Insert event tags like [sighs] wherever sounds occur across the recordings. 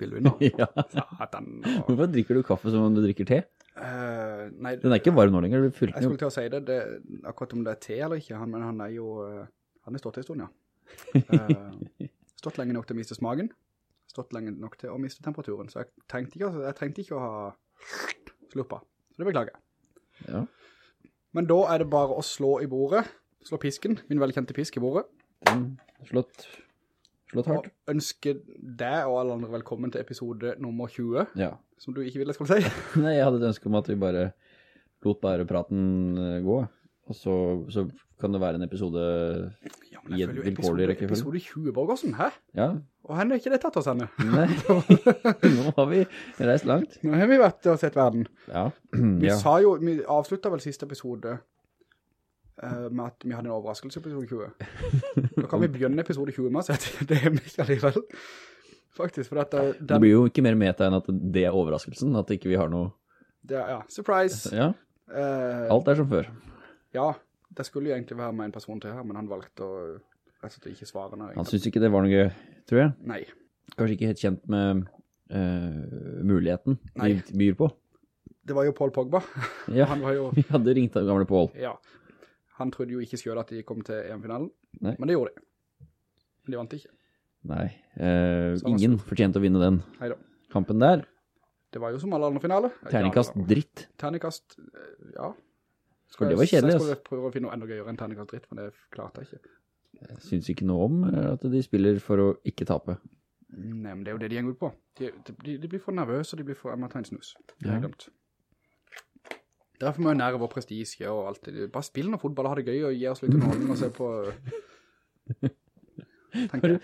spillvinner. [laughs] Ja. Satan. Og, Hvorfor drikker du kaffe som om du drikker te? Uh, nei, Den er ikke varm nå lenger, du fylte jeg skulle til å si det, det, akkurat om det er te eller ikke, han, men han er jo, eh, han er stått i stund, ja. Uh, [laughs] stått lenge nok til å miste smaken, stått lenge nok til å miste temperaturen, så jeg trengte ikke, jeg trengte ikke å ha sluppa, så det beklager jeg. Ja. Men da er det bare å slå i bordet, slå pisken, min velkjente pisk i bordet, Den slått, slått og ønsker ønske deg og alle andre velkommen til episode nummer 20, Ja. som du ikke ville skulle si. [laughs] Nei, jeg hadde et ønske om at vi bare lot bare praten eh, gå, og så, så kan det være en episode Ja, I et vilkårlig rekkefølge. episode 20, Borgersen, hæ? Ja, Og henne er ikke det tatt oss henne. [laughs] nei, [laughs] nå har vi reist langt. Nå har vi vært og sett verden. Ja, [clears throat] Vi ja. sa jo, vi avsluttet vel siste episode med at vi hadde en overraskelse i episode 20. Da kan vi begynne episode 20 med å si at det er vi ikke allikevel. Faktisk, for at det, Det blir jo ikke mer meta enn at det er overraskelsen, at ikke vi har noe... det ja, surprise. Ja, Uh, alt er som før. ja, det skulle jo egentlig være med en person til her, men han valgte å rett og slett ikke svare når Han synes ikke det var noe gøy, tror jeg. Nei, Kanskje ikke helt kjent med uh, muligheten Nei. vi byr på. det var jo Paul Pogba. Ja, Han var jo, [laughs] vi hadde ringt av gamle Paul. ja, han trodde jo ikke selv at de kom til EM-finalen, men det gjorde de. Men de vant ikke. Nei, eh, ingen fortjente å vinne den Neida. kampen der. Det var jo som alle andre finaler. Terningkast dritt. Terningkast, eh, ja. Skal, det var kjedelig, kjedelig, Jeg ass. skulle prøve å finne noe enda gøyere enn terningkast dritt, men det klarte jeg ikke. Jeg synes ikke noe om eh, at de spiller for å ikke tape. Nei, men det er jo det de går ut på. De, de, de blir for nervøse, og de blir for, jeg må ta en snus. Det har Ja. jeg glemt. Derfor må jo nerve og prestisje og alt det. Bare spill noe fotball, ha det gøy, og gi oss litt underholdning og se på... Tenker jeg.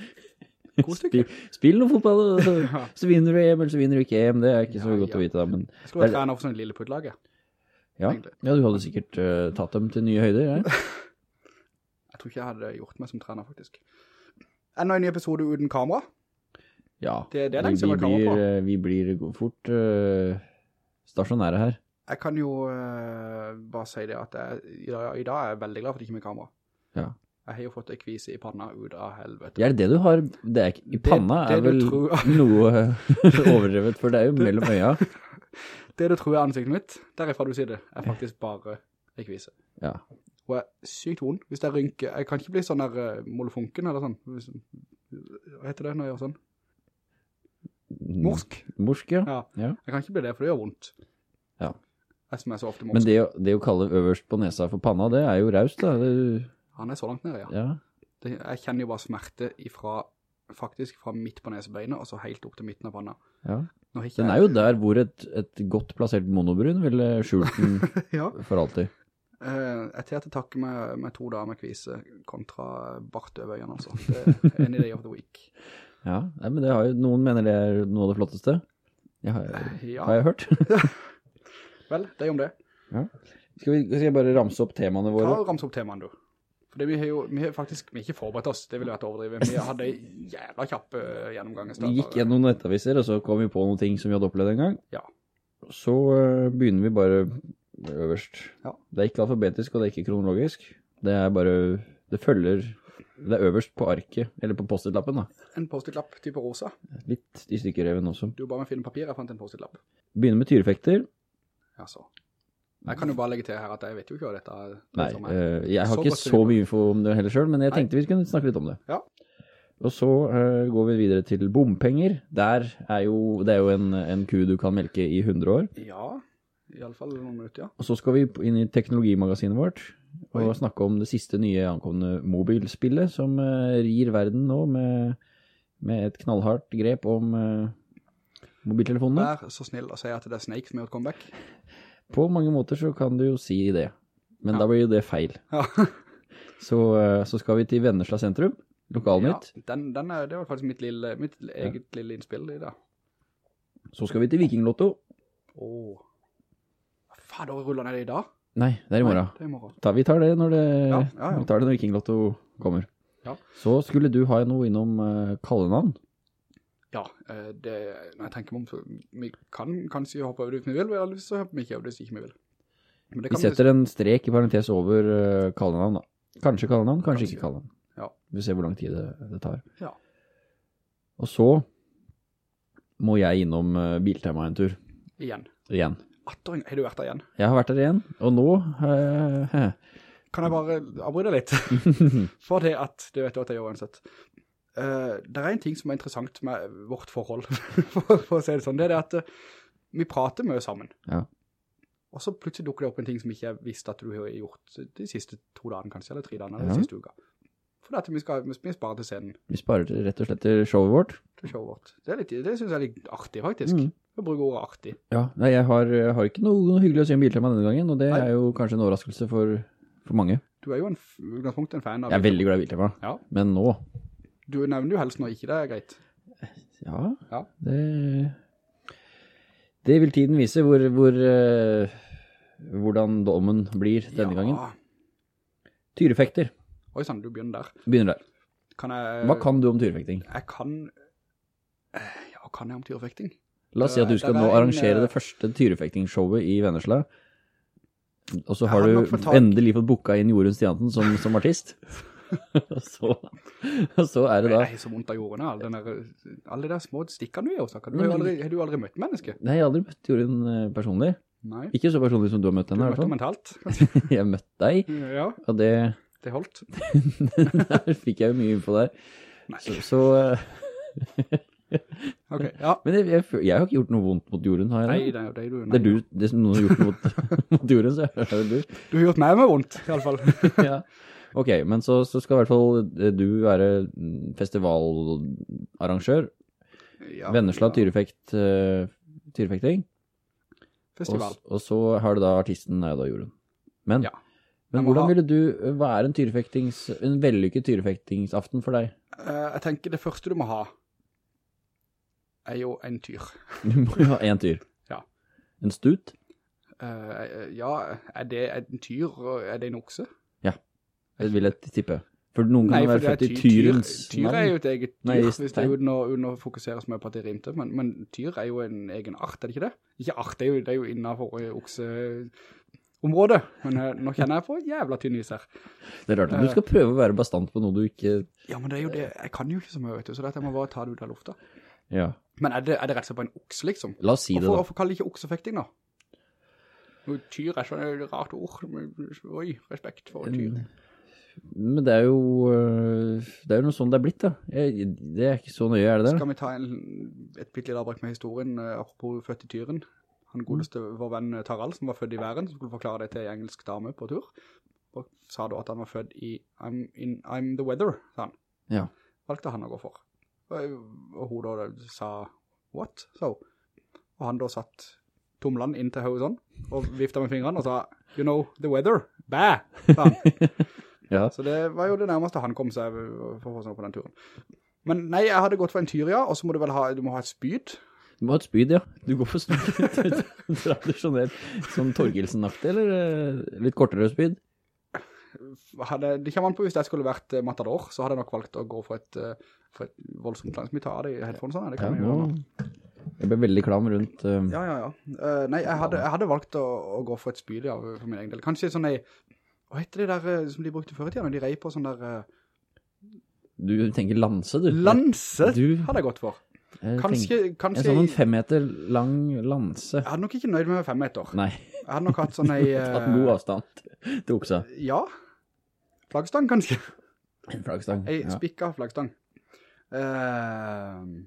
God stykke. Spill, spill noe fotball, så, så vinner du EM, eller så vinner du ikke EM. Det er ikke så Ja, godt ja. å vite da, men Jeg skulle være trener for sånn lille puttlaget. ja, ja du hadde sikkert uh, tatt dem til nye høyder, ja. [laughs] Jeg tror ikke jeg hadde gjort meg som trener, faktisk. Enda en ny episode uten kamera. Ja, Det- det vi, siden vi, blir, på. eh, vi blir fort uh, stasjonære her. Jeg kan jo uh, bare si det at jeg, i, dag, i dag er jeg veldig glad for at det ikke med kamera. Ja. Jeg har jo fått en kvise i panna ut av helvete. Er det det du har? Det er ikke, I panna det er vel noe eh, [laughs] overdrevet, for det er jo mellom øya. [laughs] Det du tror er ansiktet mitt, derifra du sier det, er faktisk bare en kvise. Ja. Hun er sykt vond. Hvis jeg rynker, jeg kan ikke bli sånn der uh, molefonken eller sånn. Hva heter det når jeg gjør sånn? Morsk. Morsk, ja. Ja. ja. Jeg kan ikke bli det, for det gjør vondt. Ja. Jeg som er så ofte morsk. Men det, å- det å kalle øverst på nesa for panna, det er jo raust da. Det, Han er så langt nede, ja. ja. Det, jeg kjenner jo bare smerte ifra, faktisk fra midt på nesebeinet, og så helt opp til midten av panna. ja. Nå har ikke Den jeg- er jo der hvor et, et godt plassert monobrun ville skjult den [laughs] ja. for alltid. Eh, jeg tar til takke med, med to dager med kvise kontra bart over øynene, altså. [laughs] Det er any day of the week. Ja, nei, men det har jo, noen mener det er noe av det flotteste. Jeg har, Ja, har jeg hørt. [laughs] vel, det er om det. skal, vi, skal jeg bare ramse opp temaene Ta våre? og ramse opp temaene, du. For det vi har jo, vi har faktisk, vi har ikke forberedt oss, det ville vært overdrivet. Vi hadde jævla kjapp uh, gjennomgang. Vi gikk gjennom nettaviser, og så kom vi på noen ting som vi hadde opplevd en gang. Ja. Så eh, begynner vi bare øverst. Ja. Det er ikke alfabetisk, og det er ikke kronologisk. Det er bare, det følger, det er øverst på arket, eller på post-it-lappen da. En post-it-lapp type rosa. Litt i stykkereven også. Du bare med finne papir, jeg fant en post-it-lapp. Begynner med tyrefekter. Ja, så. Jeg kan jo bare legge til her at jeg vet jo ikke hva dette er. Nei, eh, jeg har Så ikke så mye info om det heller selv, men jeg Nei. tenkte vi kunne snakke litt om det. Ja. Og så eh, går vi videre til bompenger. Der er jo, det er jo en, en ku du kan melke i 100 år. Ja, i alle fall noen minutter, ja. Og så skal vi inn i teknologimagasinet vårt, og Oi. snakke om det siste nye ankomne mobilspillet, som eh, rir verden nå med, med et knallhardt grep om mobiltelefonene. Vær så snill å si at det er Snake som gjør et comeback. [laughs] På mange måter så kan du jo si det, men Ja. da blir jo det feil. Ja. [laughs] Så, eh, så skal vi til Vennesla sentrum, lokalnytt. Ja, den, den er, det var faktisk mitt, lille, mitt eget lille innspill i dag. Så skal vi til Vikinglotto. Åh. Fader, ruller ned i dag? Nei, det er i morgen. Nei, det er i morgen. Ta, vi tar det når det, Ja, ja, ja. Vi tar det når Vikinglotto kommer. Ja. Så skulle du ha noe innom uh, kallenavn. Ja, eh, det, når jeg tenker meg om, så vi kan kanskje hoppe over det hvis vi vil, eller så hopper vi ikke over det hvis ikke vi vil. Vi setter en strek i parentes over uh, kallenavn da. Kanskje kallenavn, kanskje Kanskje. ikke kallenavn. Ja. Vi ser hvor lang tid det, det tar. Ja. Og så må jeg innom uh, Biltema en tur. Igjen. Igjen. Atter, har du vært der igjen? Jeg har vært der igjen, og nå... Uh, [laughs] kan jeg bare avbryte litt? [laughs] For det at, du vet jo at jeg gjør uansett. Uh, det er en ting som er interessant med vårt forhold, [laughs] for, for, å si det sånn. Det er det at uh, vi prater mye sammen. Ja. Og så plutselig dukker det opp en ting som ikke jeg visste at du har gjort de siste to dagene kanskje, eller tre dagene, eller Ja. siste uka. For at vi, skal, vi sparer til scenen, vi sparer til, rett og slett til showet vårt. til showet vårt. Det, er litt, det synes jeg er litt artig faktisk. Mm. Jeg bruker ordet artig. Ja, nei, jeg har, har ikke noe, noe hyggelig å si om Biltema denne gangen, og det Nei. er jo kanskje en overraskelse for, for mange. Du er jo en, en fan av Jeg er veldig glad i Biltema, Ja. men nå, Du nevner jo helst når ikke det er greit. ja, Ja. det, det vil tiden vise hvor, hvor, eh, hvordan dommen blir denne ja. gangen. Tyrefekter, Oi sann, du begynner der. begynner der. Kan jeg... Hva kan du om tyrefekting? Jeg kan... eh, Ja, kan jeg om tyrefekting? La oss si at du skal nå arrangere eh, det første tyrefektingsshowet i Vennesla, og så har du endelig fått booka inn Jorunn Stianten som, som artist. [laughs] [laughs] så, så er det da... Jeg er så vondt av jordene, alle, der, alle de der små stikkene du gjør, Sakker. Du har, aldri, har du aldri møtt mennesker? Nei, jeg har aldri møtt Jorunn eh, personlig. Nei. Ikke så personlig som du har møtt Du henne, har i møtt henne mentalt? [laughs] Jeg har møtt deg, Ja, og det... det holdt. [laughs] Der fikk jeg jo mye info der. Nei. Så, så eh, Ok, ja. Men jeg, jeg, jeg har ikke gjort noe vondt mot jorden, har Nei, det er jo det du... Det er du, det som noen har gjort mot, mot jorden, så er det du. Du har gjort meg med vondt, i alle fall. ja. Ok, men så, så skal i hvert fall eh, du være festivalarrangør. Ja, Vennesla. Tyrefekt, uh, Tyrefekting. Festival. Og, og så har du da artisten, Neida jo da Jorunn. Men, Ja. men hvordan ha- ville du, hva er en tyrefektings, en vellykket tyrefektingsaften for deg? Uh, jeg tenker det første du må ha, er jo en tyr. [laughs] Du må jo ha en tyr. Ja. En stut? Uh, ja, er det en tyr, er det en okse? Det vil jeg tippe. For noen kan Nei, være født i tyrens tyr, tyr er jo et eget dyr, Nei, hvis det er uten å, uten å fokusere så mye på at det rimte, men, men tyr er jo en egen art, er det ikke det? Ikke art, det er jo, det er jo innenfor eh, okseområdet, men eh, nå kjenner jeg på jævla tynn is her. Det er rart du skal prøve å være bestandt på noe du ikke... Ja, men det er jo det, jeg kan jo ikke så mye, vet du, så dette må bare ta det ut av lufta. Ja, Men er det, er det rett og slett på en okse, liksom? la oss si det da. hvorfor kaller de ikke oksefekting, da? Tyr er sånn et rart ord, men oi, respekt for tyr. Mm. Men det er jo, øh, det er jo noe sånn det er blitt da. Jeg, det er ikke så nøye, er det det? Skal vi ta en, et bitte litt avbrekk med historien, eh, apropos født i tyren? Han godeste vår venn Taral, som var født i væren, som skulle forklare det til en engelsk dame på tur, og sa da at han var født i I'm, in, I'm the weather, sa han. Ja. Valgte han å gå for. Og, og hun da sa, what? Så. Og han da satt tomlene inn til hodet sånn, og vifta med fingrene og sa, you know, the weather, bæ, sa han. [laughs] Ja, Så det var jo det nærmeste han kom seg for å på den turen. Men nei, jeg hadde gått for en tyr, ja, og så må du vel ha, du må ha et spyd. du må ha et spyd, ja. Du går for spyd. [laughs] Tradisjonelt, sånn Torgelsen-aktig, eller øh, litt kortere spyd? Hadde, det kommer an på hvis jeg skulle vært eh, matador, så hadde jeg nok valgt å gå for et, eh, for et voldsomt langt mye av det i headphones sånn? Det kan ja, gjøre. Jeg ble veldig klam rundt... Uh, Ja, ja, ja. Eh, nei, jeg hadde, jeg hadde valgt å, å gå for et spyd, ja, for min egen del. Kanskje sånn ei, hva heter det der eh, som de brukte før i tiden, når de rei på sånn der eh, Du tenker lanse, du. lanse, Du- hadde jeg gått for. Jeg Kanskje, tenker- kanskje, En sånn en fem meter lang lanse. jeg hadde nok ikke nøyd med fem meter. Nei, Jeg hadde nok hatt sånn [laughs] ei... tatt noe god avstand til oksa. Ja, flaggstang kanskje. En flaggstang. Ei Ja. spikka flaggstang. Uh...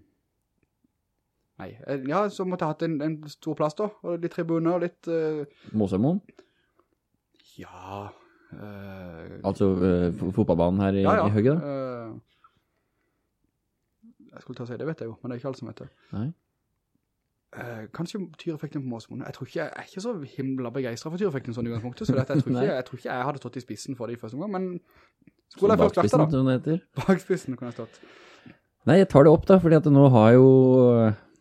nei, eh, ja, så måtte jeg hatt en, en stor plass da, og litt tribuner, og litt, Uh... Mosemon? ja, eh, altså øh, fotballbanen her i, ja, ja. i Høgge da. eh, jeg skulle ta og si, det vet jeg jo, men det er ikke alt som vet det. Nei. Uh, kanskje tyreffekten på Måsmoen. Jeg tror ikke, jeg er ikke så himla begeistret for tyreffekten sånn i utgangspunktet, så dette, jeg, tror [laughs] ikke, jeg tror ikke jeg hadde stått i spissen for det i første omgang, men skulle jeg først vært det da? Bakspissen kunne jeg stått. Nei, jeg tar det opp da, fordi at nå har jo...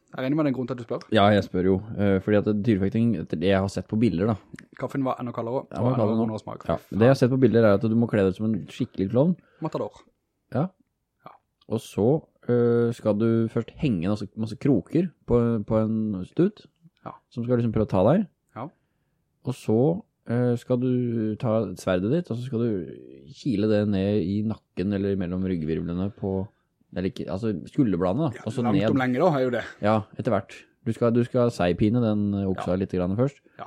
Jeg regner med den grunnen til at du spør. Ja, jeg spør jo, øh, fordi at dyrefekting, det jeg har sett på bilder da, Kaffen var enda kaldere, Ja, hva kaller du nå? og smak. ja, det jeg har sett på bilder er at du må kle deg ut som en skikkelig klovn, Matador. Ja. og så øh, skal du først henge masse, masse kroker på, på en stut, Ja. som skal liksom prøve å ta deg, Ja. og så øh, skal du ta sverdet ditt, og så skal du kile det ned i nakken eller mellom ryggvirvlene på eller ikke, altså skulderbladene da, Ja, så Langt ned. om lenger da, er jo det. Ja, etter hvert. Du skal, du skal seipine den oksa oksa litt grann først. Ja.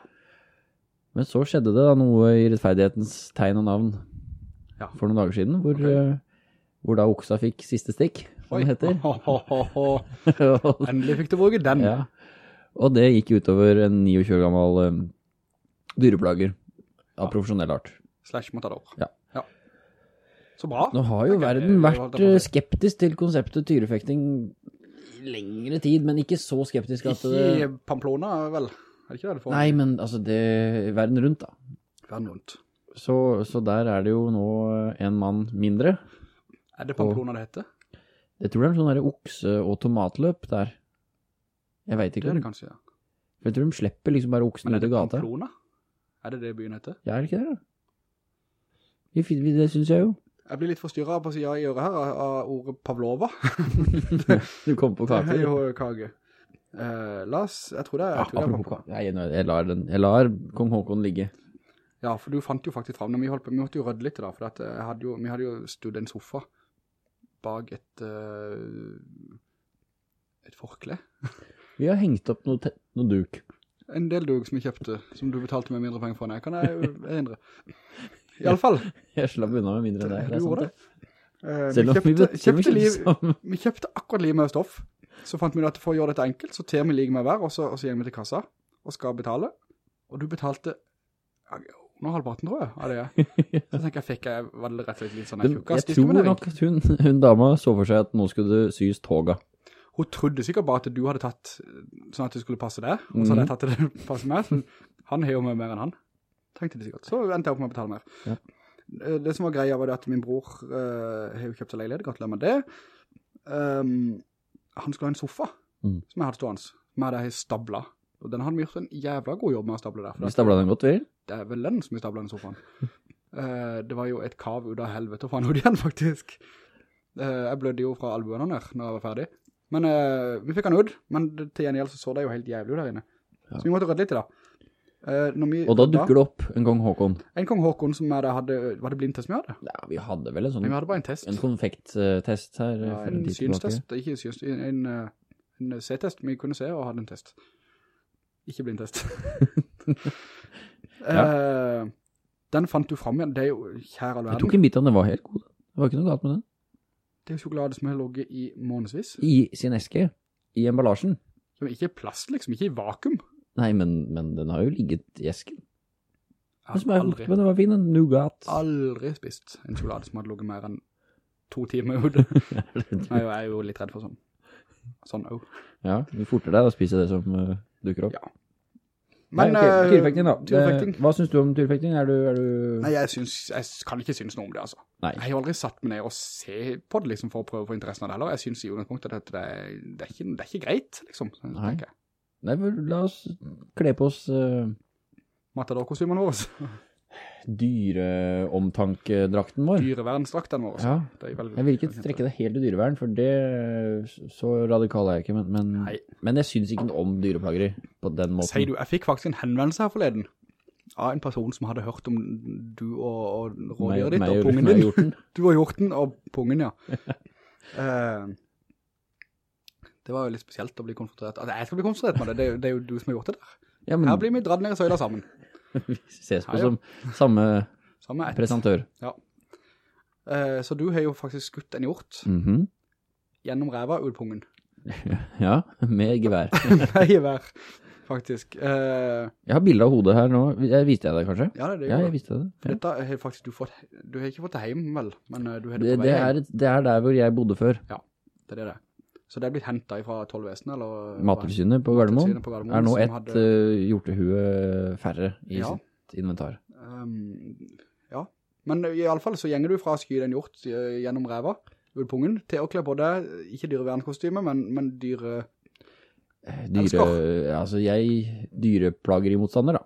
Men så skjedde det da noe i rettferdighetens tegn og navn Ja. for noen dager siden, hvor, Ok. eh, hvor da oksa fikk siste stikk, som Oi. det heter. [laughs] [laughs] Endelig fikk du våge den. ja. Og det gikk utover en 29 år gammel um, dyreplager av profesjonell art. Slash matador. Ja. Så bra. Nå har jo verden det- det vært eh, si. skeptisk til konseptet tyrefekting i lengre tid, men ikke så skeptisk at Ikke i. Pamplona, vel? Er det ikke det det får? Nei, men altså det... Verden rundt da. Verden rundt. Så, så der er det jo nå en mann mindre. Er det Pamplona det heter? Jeg tror det er en sånn der okse- og tomatløp der. Jeg vet Det ikke er det kanskje, ja. Jeg tror de slipper liksom bare oksen Men er ut i det gata. Pamplona? Er det det byen heter? Ja, er det ikke det da? Vi Det synes jeg jo. Jeg blir litt forstyrret på siden i øret her av, ordet Pavlova. [laughs] Du kom på [laughs] kake. jo kage. Uh, Lars, jeg tror det er, Ja, jeg kake. Nei, nå- jeg lar, den, jeg lar kong Håkon ligge. Ja, for du fant jo faktisk fram, når vi holdt på, vi måtte jo rødde litt da, for eh, hadde jo, vi hadde jo studd en sofa bak et, uh, et forkle. [laughs] Vi har hengt opp noe, noe duk. En del duk som jeg kjøpte, som du betalte med mindre penger for, nei, kan jeg jo endre. I alle fall, [laughs] Jeg slapp unna med mindre enn deg. du gjorde det. Eh, vi kjøpte, kjøpte, liv, [laughs] vi kjøpte akkurat liv med stoff, så fant vi ut at for å gjøre dette enkelt, så ter vi like med hver, og så, og så vi til kassa, og skal betale, og du betalte under halvparten, tror jeg, av det. [laughs] Så tenker jeg, fikk jeg, var det rett og slett litt sånn en Men jeg tror nok at hun, hun dama så for seg at nå skulle det sys toga. Hun trodde sikkert bare at du hadde tatt, sånn at du skulle passe det, og så hadde jeg tatt det passe meg, han har jo med mer enn han. Tenkte det sikkert. Så endte jeg opp med å betale mer. Ja. Eh, Det som var greia var det at min bror uh, har jo kjøpt seg leilighet, gratulerer med det. Um, han skulle ha en sofa, Mm. som jeg hadde stående, som jeg hadde stabla. Og den hadde vi gjort en jævla god jobb med å stable der. Vi stabla den godt, vi. Det er vel den som vi stabla den sofaen. uh, [laughs] det var jo et kav ut av helvete å få han ut igjen, faktisk. Uh, jeg blødde jo fra albuene der, når jeg var ferdig. Men vi fikk han ut, men til til gjengjeld så så det jo helt jævlig der inne. Så vi måtte rødde litt i da. Eh, vi, Og da dukker det opp en kong Håkon. En kong Håkon som er, hadde, var det blindtest vi hadde? Ja, vi hadde vel en sånn Nei, vi hadde bare en test. en konfekttest her Ja, en tilbake. synstest, ikke en synstest, en, en, eh, en C-test. Vi kunne se og hadde en test. Ikke blindtest. [laughs] Eh, den fant du frem igjen. Det er jo kjære all Jeg tok en bit av den, den var helt god. Det var ikke noe galt med den. Det er jo sjokolade som har logget i månedsvis. I sin eske, i emballasjen. Som ikke er plast, liksom. Ikke i vakuum. Nei, men, men den har jo ligget i esken. Jeg har aldri, men den var fin, en nougat. aldri spist en sjokolade som hadde ligget mer enn to timer ute. [laughs] Nei, jeg er jo litt redd for sånn. Sånn, oh. Ja, du forter deg å spise det som uh, dukker opp. Ja. Men, Nei, ok, eh, tyrefekting da. tyrefekting. Det- Hva synes du om tyrefekting? Er du, er du... Nei, jeg, synes, jeg kan ikke synes noe om det, altså. Nei. Jeg har aldri satt meg ned og se på det, liksom, for å prøve å få interessen av det heller. Jeg synes i utgangspunktet at det, det, er, ikke, det er ikke greit, liksom. Nei. jeg. Nei, la oss kle på oss uh, Matador-kostymene våre. dyreomtankedrakten vår. Dyrevernsdrakten vår. Ja, Det er vel- jeg vil ikke strekke det helt til dyrevern, for det, så radikal er jeg ikke, men, men, men jeg synes ikke om dyreplageri på den måten. Sier du, jeg fikk faktisk en henvendelse her forleden av en person som hadde hørt om du og, og rådyret ditt, Meg- og pungen din. [laughs] Du og hjorten og pungen, ja. [laughs] Eh, det var jo litt spesielt å bli konfrontert. Altså, jeg skal bli konfrontert med det. Det er, jo, det er jo du som har gjort det der. Ja, men Her blir vi dratt ned i søyla sammen. [laughs] vi ses på Ja, som samme samme presentør. Ja. Uh, så du har jo faktisk skutt en hjort Mhm. gjennom ræva ut pungen. [laughs] Ja, med gevær. [laughs] med gevær, faktisk. Uh... Jeg har bildet av hodet her nå. Jeg viste jeg det kanskje? ja, det, det, Ja, jeg viste deg det. Ja. Dette har faktisk du fått, du har ikke fått det hjem, vel? Men eh, du har det Det, på vei det, er, det er der hvor jeg bodde før. Ja, Det er det. Så det er blitt hentet fra tollvesen, eller? Mattilsynet på Gardermoen på Gardermoen, er nå et hadde- hadde... hjortehue færre i Ja. sitt inventar. Um, ja, men i alle fall så gjenger du fra å skyde en hjort eh, gjennom ræva, ut pungen, til å kle på deg, ikke dyrevernkostyme, men, men dyre... Dyre, altså jeg, dyreplageri-motstander da.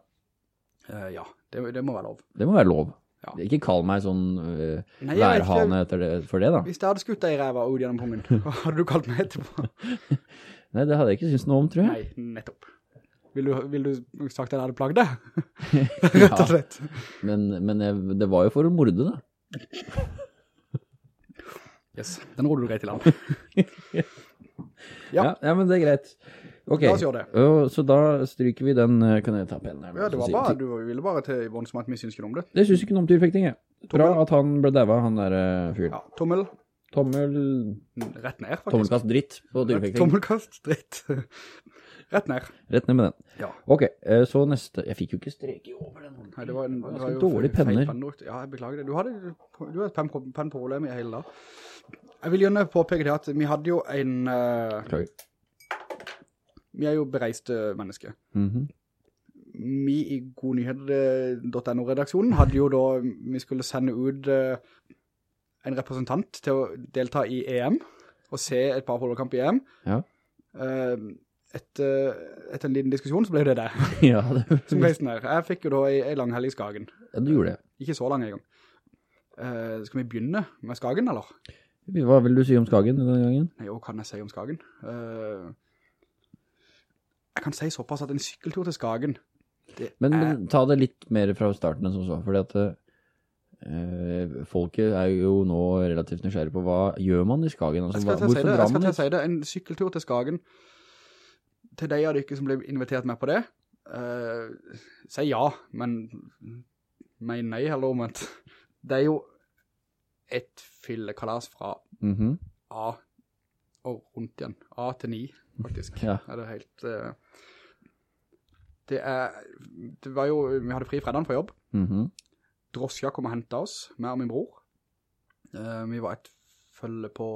Uh, ja, det, det må være lov. Det må være lov. Ja. Ikke kall meg sånn uh, Nei, værhane det, for det da. Hvis jeg hadde skutt deg i ræva og ut gjennom pungen, [laughs] hva hadde du kalt meg etterpå? [laughs] Nei, det hadde jeg ikke syntes noe om, tror jeg. Nei, nettopp. Vil du, vil du sagt at jeg hadde plagd deg? [laughs] Rett og slett. Men, men jeg, det var jo for å morde da. Yes, den rodde du greit i land. Ja. ja, men det er greit. Ok, La oss gjøre det. Så da stryker vi den, eh, kan jeg ta pennen her? Ja, det var bare, du ville bare til Yvonne som at vi synes ikke om det. Det synes ikke noe om tyrfekting, jeg. Bra at han ble deva, han der uh, fyren. Ja, tommel, Tommel, rett ned faktisk. tommelkast dritt på tyrfekting. Tommelkast, dritt. [laughs] rett ned. Rett ned med den. Ja. Ok, eh, så neste, jeg fikk jo ikke streke over den. Nei, det var en, Det var feil penner. Ja, jeg beklager det. Du hadde, du hadde pennproblem i hele dag. Jeg vil gjerne påpeke det at vi hadde jo en, Uh, Beklager. Vi er jo bereiste mennesker. Mhm. Vi i godnyheter.no-redaksjonen hadde jo da, vi skulle sende ut eh, en representant til å delta i EM, og se et par fotballkamp i EM. Ja. Uh, etter, etter en liten diskusjon så ble det det, [laughs] ja, det, som reisen her. Jeg fikk jo da en, lang helg i Skagen. ja, du gjorde det. Ikke så lang en gang. Uh, skal vi begynne med Skagen, eller? Hva vil du si om Skagen denne gangen? Nei, hva kan jeg si om Skagen? Eh, jeg kan si såpass at en sykkeltur til Skagen, Men, er... men ta det litt mer fra starten enn som så, fordi at eh, folket er jo nå relativt nysgjerrig på hva gjør man i Skagen? Altså, Jeg skal til å si det, jeg skal til å si det. En sykkeltur til Skagen, til de av dere som blir invitert med på det, eh, si ja, men men nei, eller omvendt. Det er jo et fyllekalas fra Mhm. A og rundt igjen. A til 9, faktisk. Ja. Er det helt... Uh, det er... Det var jo... Vi hadde fri fredagen fra jobb. Mhm. Drosja kom og hentet oss, meg og min bror. Uh, vi var et følge på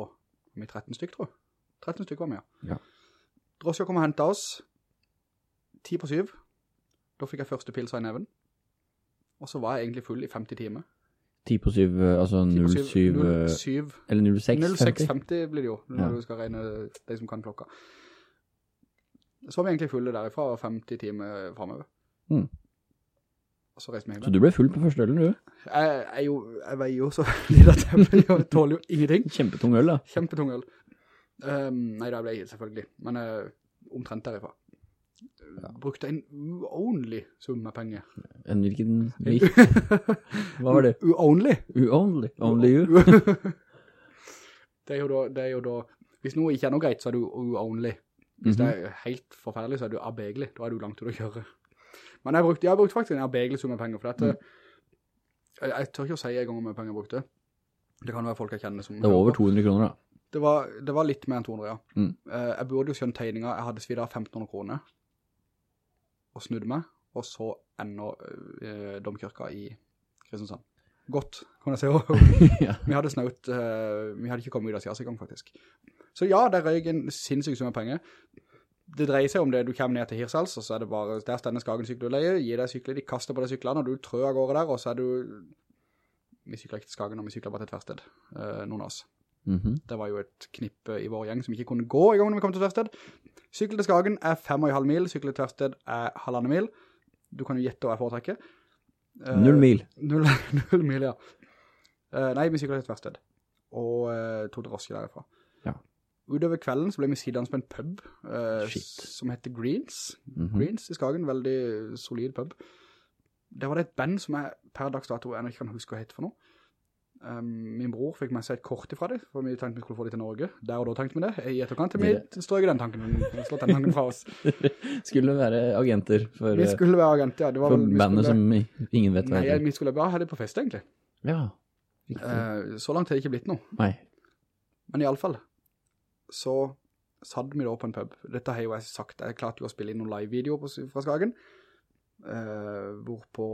vi 13 stykker, tror jeg. 13 stykker var vi, ja. Ja. Drosja kom og hentet oss 10 på 7. Da fikk jeg første pilsa i neven. Og så var jeg egentlig full i 50 timer. 10 på 7, eh, altså 07, eh, 07 eller 06, 06.50 blir det jo, når Ja. du skal regne de som kan klokka. Så var vi egentlig fulle derifra 50 timer fremover. Mm. Så. Så du ble full på første ølen, du? Jeg, jeg, jo, jeg veier jo så [laughs] litt at jeg tåler jo ingenting. Kjempetung øl, da. Kjempetung øl. Um, nei, det ble jeg selvfølgelig, men uh, omtrent derifra. Brukte en uonlig sum med penger. En hvilken... [laughs] hvil- Hva var det? Uonlig. Uonlig. Only you? [laughs] det, er da, det er jo da, hvis noe ikke er noe greit, så er du uonly. Hvis det er helt forferdelig, så er du abegelig. Da er du langt ut å kjøre. Men jeg brukte, jeg har brukt faktisk en abegelig sum med penger, for dette, jeg, jeg tør ikke å si en gang hvor mye penger jeg brukte. Det kan være folk jeg kjenner som... Det var over 200 kroner, da. Det var, det var litt mer enn 200, ja. Mm. Eh, jeg burde jo skjønt tegninger. Jeg hadde svidd av 1500 kroner. Og snudde meg. Og så enda uh, domkirka i Kristiansand. Godt, kan jeg si. [laughs] vi hadde snaut, uh, vi hadde ikke kommet ut av siden gang, faktisk. Så ja, det røy en sinnssyk sum av penger. Det dreier seg om det, du kommer ned til Hirsals, og så er det bare, der stender Skagen sykkelleie, gir deg sykler, de kaster på deg syklene, og du trøer av gårde der, og så er du, vi sykler ikke til Skagen, og vi sykler bare til Tversted, uh, noen av oss. Mhm. Det var jo et knippe i vår gjeng som ikke kunne gå i gang når vi kom til Tversted. Sykkel til Skagen er fem og en halv mil, sykkel til Tversted er halvandet mil. Du kan jo gjette hva jeg foretrekker. Eh, Null mil. Null, [laughs] null mil, ja. Eh, nei, vi syklet til Tversted, og uh, tog raske derifra. Ja. Utover kvelden så ble vi sidans på en pub eh, som heter Greens. Mhm. Greens i Skagen, veldig solid pub. Der var det et band som jeg per dags dato ennå ikke kan huske hva heter for noe. Um, min bror fikk meg seg et kort ifra det, for vi tenkte vi skulle få det til Norge. Der og da tenkte vi det. I etterkant til vi strøk den tanken, slått den tanken fra oss. [laughs] Skulle være agenter for, Vi eh, skulle være agenter, ja. Det var for bandet skulle, som ingen vet hva Nei, vi skulle bare ha det på fest egentlig. Ja. Eh, så langt har det ikke blitt noe. Nei. Men i alle fall, så satt vi da på en pub. Dette har jo jeg sagt, jeg klarte jo å spille inn noen live-videoer fra Skagen, eh, hvorpå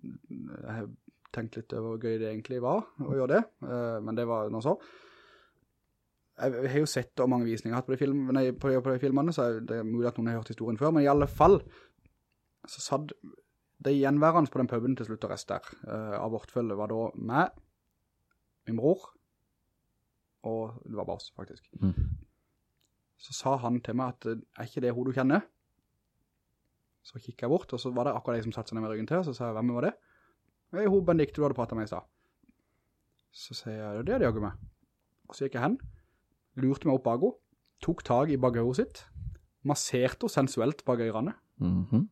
jeg har tenkt litt over hvor gøy det egentlig var å gjøre det, eh, men det var noe så. Jeg har jo sett og mange visninger jeg har hatt på de, film, nei, på, på de filmene, så er det mulig at noen har hørt historien før, men i alle fall, så satt det gjenværende på den puben til slutt og rest der, eh, av vårt følge var da meg, min bror, og det var bare oss faktisk. Mm. Så sa han til meg at, er ikke det hun du kjenner? Så kikket jeg bort, og så var det akkurat de som satt seg ned med ryggen til, og så sa jeg, hvem var det? Hei, hun Benedikte du hadde pratet med i stad. Så sier jeg, det er det jeg jagger med. Og så gikk jeg hen, lurte meg opp bak henne, tok tag i bagøret sitt, masserte henne sensuelt bak ørene, -hmm.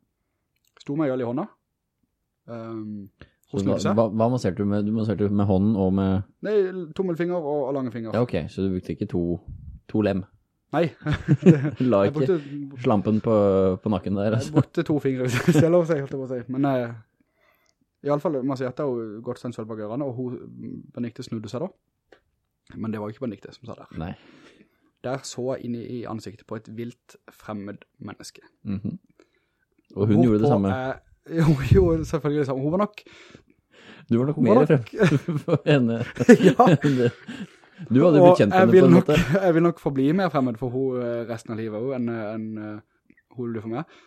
sto med øl i hånda, um, Hun snudde seg. hva, hva masserte du med? Du masserte med hånden og med... Nei, tommelfinger og, og lange finger. Ja, ok, så du brukte ikke to, to lem. Nei, [laughs] Du la ikke brukte, slampen på, på nakken der, altså. jeg brukte to fingre, hvis er lov å si, holdt jeg på å si. Men eh, i alle fall, masserte har jo godt sensuelt bak ørene, og hun, Benikte snudde seg da. Men det var ikke Benikte som sa der. Nei. Der så jeg inn i, ansiktet på et vilt fremmed menneske. Mhm. Og hun gjorde det samme. [laughs] jo, jo, selvfølgelig det samme. Hun var nok, Du var nok hun mer nok- frem [laughs] for henne. [laughs] ja. Du hadde blitt kjent henne på en nok, måte. jeg vil nok forbli mer fremmed for hun eh, resten av livet enn en, eh, hun for meg.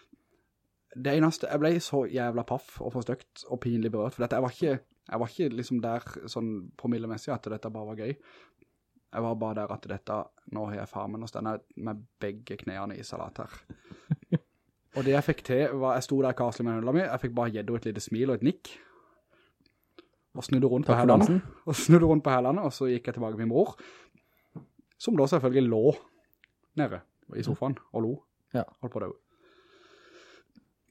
Det eneste, jeg ble så jævla paff og forstøkt og pinlig berørt, for dette, jeg var ikke, jeg var ikke liksom der sånn promillemessig at dette bare var gøy. Jeg var bare der at dette, nå har jeg farmen, og stender med begge knærne i salat her. [laughs] Og det jeg fikk til var, jeg sto der karslig med hundla mi, jeg fikk bare gjedde et lite smil og et nikk, og snudde rundt på Takk hælene, og snudde rundt på hælene, og så gikk jeg tilbake med min bror, som da selvfølgelig lå nede i sofaen og lo. Ja. Holdt på det.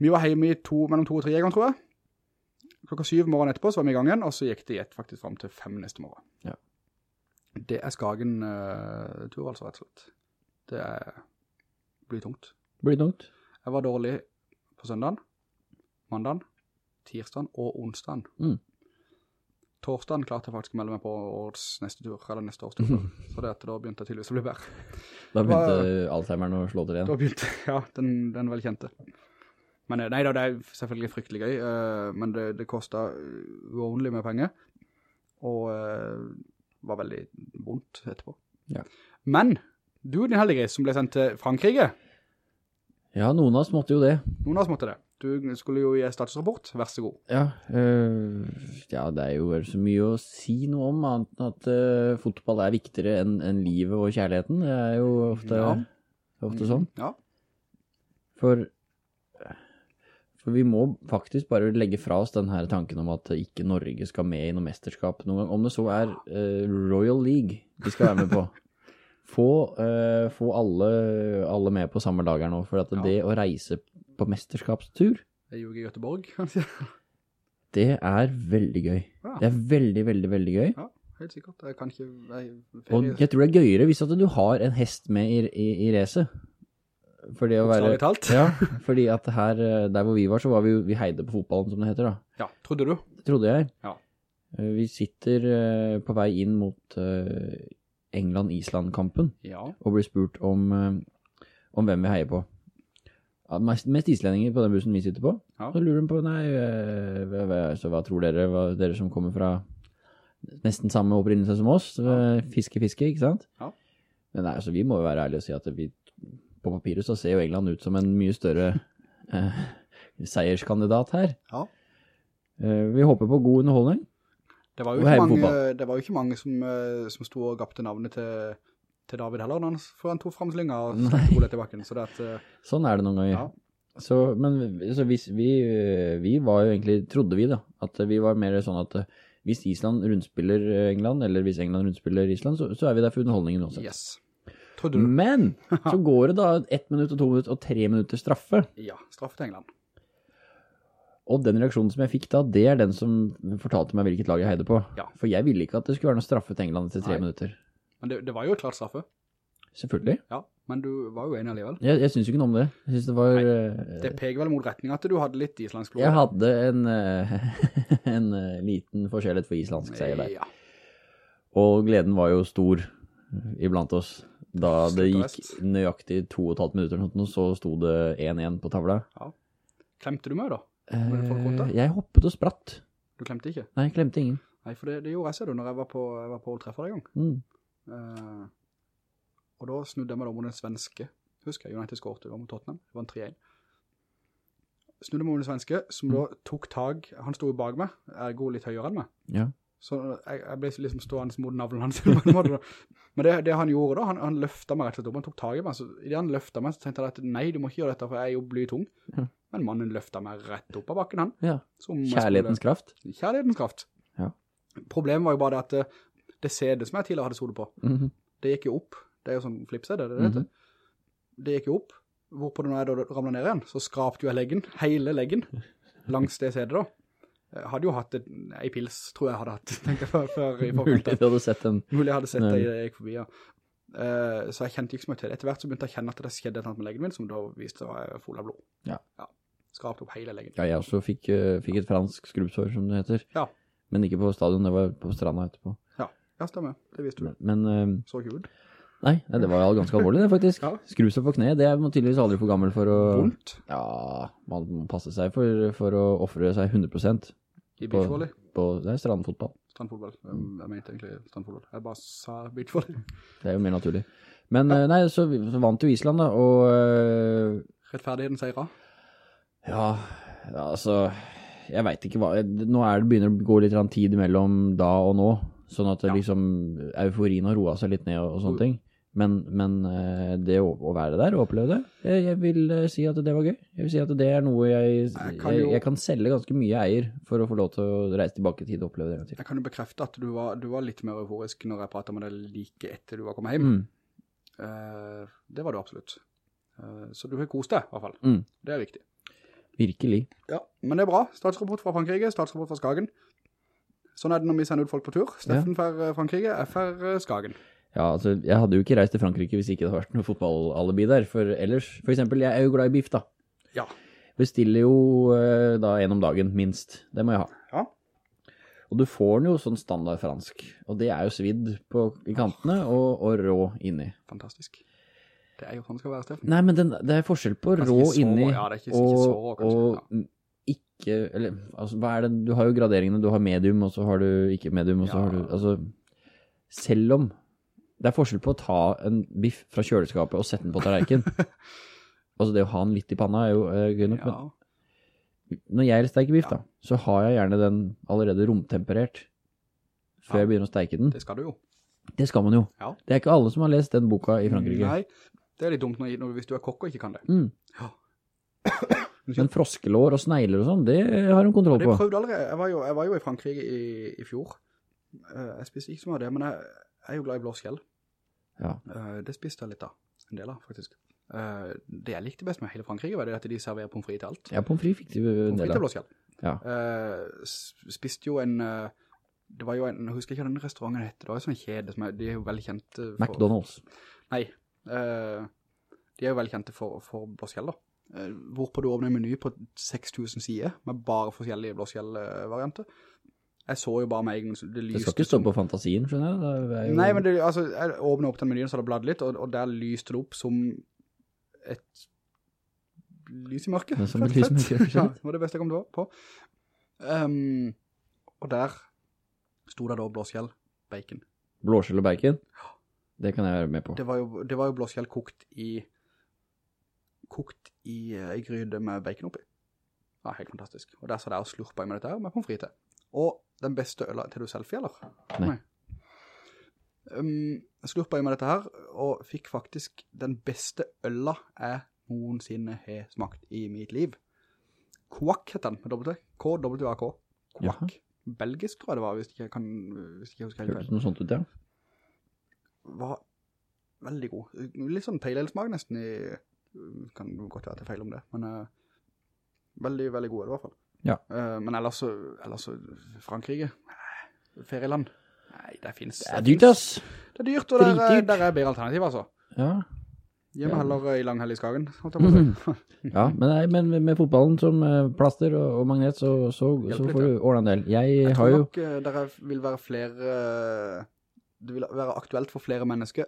Vi var hjemme i to, mellom to og tre ganger, tror jeg. Klokka syv morgenen etterpå så var vi i gang igjen, og så gikk det i ett faktisk frem til fem neste morgen. Ja. Det er Skagen-tur, altså, rett og slett. Det er, blir tungt. Blir tungt? Jeg var dårlig på søndagen, mandagen, tirsdagen og onsdagen. Mm. Torsdagen klarte jeg faktisk å melde meg på årets neste tur, eller neste års tur. [laughs] Så det at da begynte jeg tydeligvis å bli bedre. Da begynte begynte Alzheimeren å slå til igjen. Da begynte, [laughs] ja, den, den vel kjente. Men eh, nei da, det er selvfølgelig fryktelig gøy, eh, men det, det kostet uordentlig med penger, og eh, var veldig vondt etterpå. Ja. Men, du din heldige som ble sendt til Frankrike, Ja, noen av oss måtte jo det. noen av oss måtte det. Du skulle jo gi statusrapport, vær så god. Ja, øh, ja, det er jo så mye å si noe om, annet enn at øh, fotball er viktigere enn en livet og kjærligheten. Det er jo ofte, Ja. ofte sånn. Ja, For, for vi må faktisk bare legge fra oss den her tanken om at ikke Norge skal med i noe mesterskap noen gang. Om det så er uh, Royal League vi skal være med på. [laughs] Få, uh, få alle, alle med på samme lag her nå, for at Ja. det å reise på mesterskapstur, det gjorde jeg i Göteborg, kanskje. [laughs] det er veldig gøy. Ja. Det er veldig, veldig, veldig gøy. Ja, helt sikkert. Jeg kan ikke... Jeg, Og jeg tror det er gøyere hvis at du har en hest med i, i, i racet. For det å være... Ja, fordi at her, eh, der hvor vi var, så var vi vi heide på fotballen, som det heter da. ja, trodde du? Det trodde jeg. Ja. Eh, Vi sitter eh, på vei inn mot England-Island-kampen, Ja. og blir spurt om, om hvem vi heier på. Ja, mest, mest islendinger på den bussen vi sitter på. Ja. Så lurer de på, nei, hva, hva- så hva tror dere, hva, dere som kommer fra nesten samme opprinnelse som oss, fiske, fiske, ikke sant? Ja. Men nei, altså, vi må jo være ærlige og si at vi, på papiret så ser jo England ut som en mye større eh, seierskandidat her. Ja. Eh, vi håper på god underholdning. Det var jo ikke mange, det var jo ikke mange som, eh, som sto og gapte navnet til, til David heller, når han, for han tok fremslinga og stakte hodet til bakken. Så det at, eh, Sånn er det noen ganger. Ja. Så, men så vi, eh, vi var jo egentlig, trodde vi da, at vi var mer sånn at hvis Island rundspiller England, eller hvis England rundspiller Island, så, så er vi der for underholdningen også. yes. Men [laughs] så går det da ett minutt og to minutter og tre minutter straffe. Ja, straffe til England. Og den reaksjonen som jeg fikk da, det er den som fortalte meg hvilket lag jeg heide på. Ja. For jeg ville ikke at det skulle være noe straffe til England etter tre Nei. minutter. Men det, det var jo et klart straffe. Selvfølgelig. Ja, men du var jo enig alligevel. Jeg, jeg synes jo ikke noe om det. Jeg synes det var... Nei, eh, Det peker vel mot retning at du hadde litt islandsk blod. Jeg hadde en, eh, [laughs] en eh, liten forskjellighet for islandsk seier der. Ja, Og gleden var jo stor iblant oss. Da det gikk nøyaktig to og et halvt minutter, så sto det 1-1 på tavla. Klemte du meg da? Eh, jeg hoppet og spratt. Du klemte ikke? Nei, jeg klemte ingen. Nei, for det, det gjorde jeg ser du når jeg var på, jeg var på Old Trafford en gang. Mm. Eh, og da snudde jeg meg da mot den svenske, husker jeg, United skårte, det var mot Tottenham, det var en 3-1. Snudde meg mot den svenske, som da tok tag, han stod bak meg, ergo litt høyere enn meg, Ja. Så jeg, jeg ble liksom stående mot navlen hans. [laughs] Men det, det han gjorde da, han, han løftet meg rett og slett opp, han tok tag i meg, så i det han løftet meg, så tenkte jeg at nei, du må ikke gjøre dette, for jeg er jo blytung. Ja. Men mannen løftet meg rett opp av bakken han. ja. Kjærlighetens kraft. Kjærlighetens kraft. Ja. Problemet var jo bare det at det, det CD som jeg tidligere hadde sodet på, Mhm. det gikk jo opp. Det er jo sånn flipsede, det det heter. Det gikk jo opp. Hvorpå det når jeg da ramlet ned igjen, så skrapte jo jeg leggen, hele leggen, [laughs] langs det sedet da. Jeg hadde jo hatt en pils, tror jeg hadde hatt, [laughs] tenkte jeg før, før i Mulig forkant. du hadde sett den. Mulig jeg hadde sett det jeg gikk forbi, ja. Uh, så jeg kjente ikke så mye til det. Etter hvert så begynte jeg å kjenne at det skjedde et eller annet med leggen min, som da viste seg å være full av blod. Ja. Skrapt opp hele leggen. Ja, jeg også fikk, uh, fikk et fransk skrubbsår, som det heter. Ja. Men ikke på stadion, det var på stranda etterpå. Ja, ja stemmer. Det visste du. Men, eh, Så ikke ut. nei, det var jo ganske alvorlig det, faktisk. [laughs] Ja. Skrusår på kne, det er man tydeligvis aldri for gammel for å... Vondt Ja, man må passe seg for, for å offre seg 100% i beachvolley. på det er strandfotball. Strandfotball. Jeg, jeg mente egentlig strandfotball. Jeg bare sa beachvolley. Det er jo mer naturlig. Men ja. nei, så, så vant jo Island da, og eh, Rettferdigheten seier ja, altså, jeg vet ikke hva, nå er det begynner å gå litt tid mellom da og nå, sånn at Ja. liksom, euforien har roet seg litt ned og, og sånne ting. Men, men eh, det å, å være der og oppleve det, jeg, jeg vil eh, si at det var gøy. Jeg vil si at det er noe jeg, kan jeg, kan selge ganske mye eier for å få lov til å reise tilbake i tid og oppleve det til. Jeg kan jo bekrefte at du var, du var litt mer euforisk når jeg pratet med deg like etter du var kommet hjem. Mm. Uh, det var du absolutt. Uh, så du har kost deg, i hvert fall. Mm. Det er viktig. Virkelig. Ja, men det er bra. Statsrapport fra Frankrike, statsrapport fra Skagen. Sånn er det når vi sender ut folk på tur. Steffen ja. fra Frankrike, jeg eh, Skagen. Ja, altså, jeg hadde jo ikke reist til Frankrike hvis ikke det hadde vært noe fotballalibi der, for ellers, for eksempel, jeg er jo glad i biff da. Ja. Bestiller jo eh, da en om dagen, minst. Det må jeg ha. Ja. Og du får den jo sånn standard fransk, og det er jo svidd på, i kantene og, og rå inni. Fantastisk. Det er jo sånn det skal være, Steffen. Nei, men den, det er forskjell på Kanskje rå så inni ja, ikke- ikke og, så kanskje, og ikke, eller, altså, hva er det, du har jo graderingene, du har medium, og så har du ikke medium, og så Ja. har du, altså, selv om det er forskjell på å ta en biff fra kjøleskapet og sette den på tallerken. [laughs] altså det å ha den litt i panna er jo eh, gøy nok, Ja, men når jeg steker biff da, så har jeg gjerne den allerede romtemperert før Ja. jeg begynner å steike den. det skal du jo. Det skal man jo. Ja. Det er ikke alle som har lest den boka i Frankrike. Nei, det er litt dumt når, når, hvis du er kokk og ikke kan det. Mm. Ja. [coughs] Men froskelår og snegler og sånn, det har de kontroll på. Det prøvde allerede. Jeg var jo, jeg var jo i Frankrike i, i fjor. Eh, Jeg spiste ikke så mye av det, men jeg, jeg er jo glad i blåskjell. Ja. Eh, Det spiste jeg litt av. En del av, faktisk. Eh, Det jeg likte best med hele Frankrike var det at de serverer pomfri til alt. Ja, pomfri fikk de en del av. Pomfri av. blåskjell. Ja. Eh, Spiste jo en... Det var jo en, jeg husker ikke hva den restauranten hette, det var jo sånn kjede som er, de er jo veldig kjente for... McDonalds. Nei, uh, de er jo veldig kjente for, for blåskjell da. Uh, hvorpå du åpner en meny på 6000 sider med bare forskjellige blåskjellvarianter. Jeg så jo bare med egen, det Det lyste skal ikke stå på fantasien, skjønner jeg. Jo... Nei, men det, altså, jeg åpnet opp den menyen, så hadde bladde bladd litt, og, og der lyste det opp som et lys i mørket. Det som et lys i mørket, Ja, det var det beste jeg kom på. Um, og der sto det da blåskjell, bacon. Blåskjell og bacon? Det kan jeg være med på. Det var jo, det var jo blåskjell kokt i, kokt i eh, en gryde med bacon oppi. Det var helt fantastisk. Og der så der og slurpa jeg med dette her med pommes frites. Og den beste øla til du selfie, eller? Nei. Um, jeg slurpa i med dette her, og fikk faktisk den beste øla jeg noensinne har smakt i mitt liv. Kvakk heter den, med dobbelt T. K-W-A-K. Kvakk. Belgisk, tror jeg det var, hvis ikke jeg kan, hvis ikke jeg husker helt feil Hørtes noe sånt ut, ja. var veldig god. Litt sånn smak nesten i, kan godt være til feil om det, men uh, veldig, veldig god i hvert fall. Ja. Eh, men ellers, så- ellers så Frankrike, ferieland, nei, det finnes. Det er dyrt, ass. Det er dyrt, og der, er- der er bedre alternativ, altså. Ja. Hjemme Ja. heller eh, i langhelg i Skagen, ja men, nei, men med- fotballen som eh, plaster og, og magnet, så, så, så får du ordne en del. Jeg, Jeg har tror jo... nok der er, vil være flere, det vil være aktuelt for flere mennesker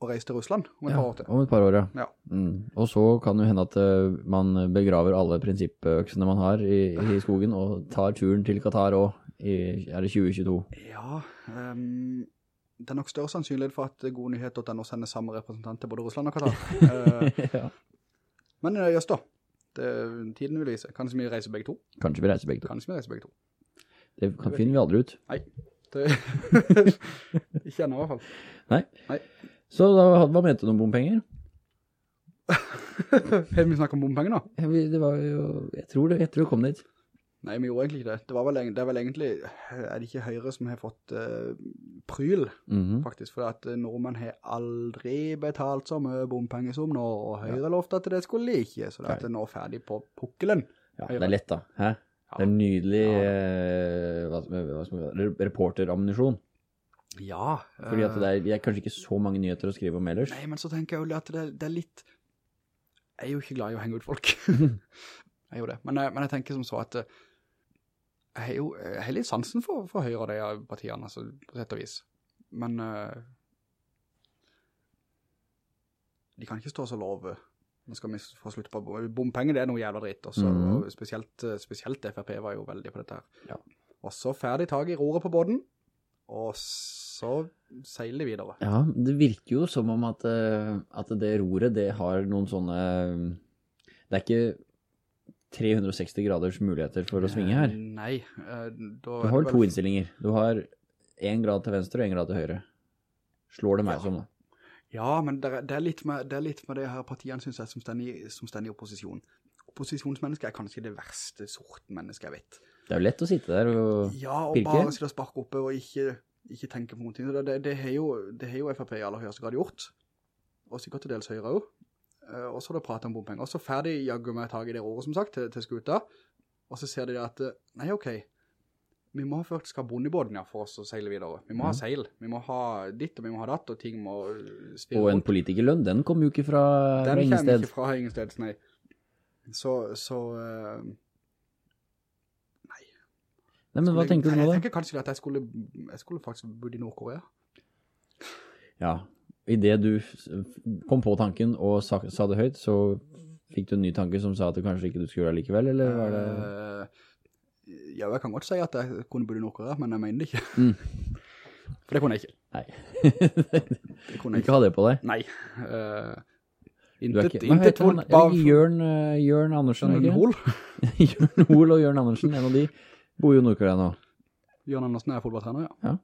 å reise til Russland om et Ja, par år til. om et par år, ja. Ja. Mm. Og så kan det hende at eh, man begraver alle prinsippøksene man har i, i skogen, og tar turen til Qatar i, er det 2022? Ja, Um, det er nok større sannsynlighet for at godnyhet.no sender samme representant til både Russland og Qatar. [laughs] Eh, ja. men uh, just da, det, tiden vil vise. Kanskje vi reiser begge to? Kanskje vi reiser begge to. Kanskje vi reiser begge to. Det kan, finner vi aldri ut. Nei, det, [laughs] ikke ennå i hvert fall. Nei. Nei. Så da, hva mente du om bompenger? [laughs] Har vi snakket om bompenger nå? Ja, vi- Det var jo, jeg tror det, jeg tror det kom dit. Nei, vi gjorde egentlig ikke det. Det, var vel, det er vel egentlig, er det ikke Høyre som har fått uh, pryl, Mhm. faktisk, for at eh, nordmenn har aldri betalt så mye bompenger som nå, og Høyre lovte at det skulle ikke, så det er nå ferdig på pukkelen. Ja, Høyre. det er lett da. Hæ? Det er nydelig eh, skal man kalle det, reporterammunisjon. Ja. Fordi at eh, det er, det er kanskje ikke så mange nyheter å skrive om ellers. Nei, men så tenker jeg jo at det, det er litt... Jeg er jo ikke glad i å henge ut folk. [laughs] jeg er jo det. Men, jeg- men jeg tenker som så at eh, jeg har jo jeg har litt sansen for, for Høyre og de partiene, altså, på sett og vis. Men uh, de kan ikke stå så love. Nå skal vi få slutt på bompenger, det er noe jævla dritt. Også, Mhm. og spesielt, eh, spesielt FRP var jo veldig på dette her. Ja. Og så ferdig tag i roret på båden, og så seiler de videre. Ja, det virker jo som om at, eh, at det roret, det har noen sånne Det er ikke 360 graders muligheter for å svinge her. Eh, Nei. eh, Da Du har vel to innstillinger. Du har en grad til venstre og en grad til høyre. Slår det meg Ja. som da. Ja, men det er, litt, med, det litt med det her partiene synes jeg som stender i, som stender i opposisjon. Opposisjonsmennesker er kanskje det verste sorten mennesker jeg vet. Det er jo lett å sitte der og Ja, og Pirke? bare sitte og sparke oppe og ikke, ikke tenke på noen ting. Det, det, har jo, det har jo FAP i aller høyeste grad gjort. Og sikkert til dels Høyre også. Eh, Og så har det pratet om bompenger. Og så ferdig jagger meg tag i det året, som sagt, til, til skuta. Og så ser de at, eh, nei, ok, vi må faktisk ha bonde i båden, ja, for oss å seile videre. Vi må ha seil, vi må ha ditt, og vi må ha datt, og ting må spille Og en politikerlønn, den kommer jo ikke fra, fra Den ingen kommer ikke fra ingen sted, nei. Så, så, eh, Nei, men hva skulle- tenker du nå da? Jeg tenker kanskje at jeg skulle, jeg skulle faktisk burde i Nord-Korea. Ja, i det du kom på tanken og sa, sa det høyt, så fikk du en ny tanke som sa at det kanskje ikke du skulle gjøre det likevel, eller var det... Eh, ja, jeg kan godt si at jeg kunne bodd i Nord-Korea, men jeg mener det ikke. Mm. [laughs] For det kunne jeg ikke. Nei. Det kunne jeg ikke Ikke ha det på deg. Nei. Uh, Du er intet, ikke, hva intet heter han? vondt Er det bare ikke Jørn, eh, Jørn Andersen, Jørn? Hol. [laughs] Jørn Hol og Jørn Andersen, en av de, bor jo Nordkorea nå. Jørn Andersen er fotballtrener, ja. Ja.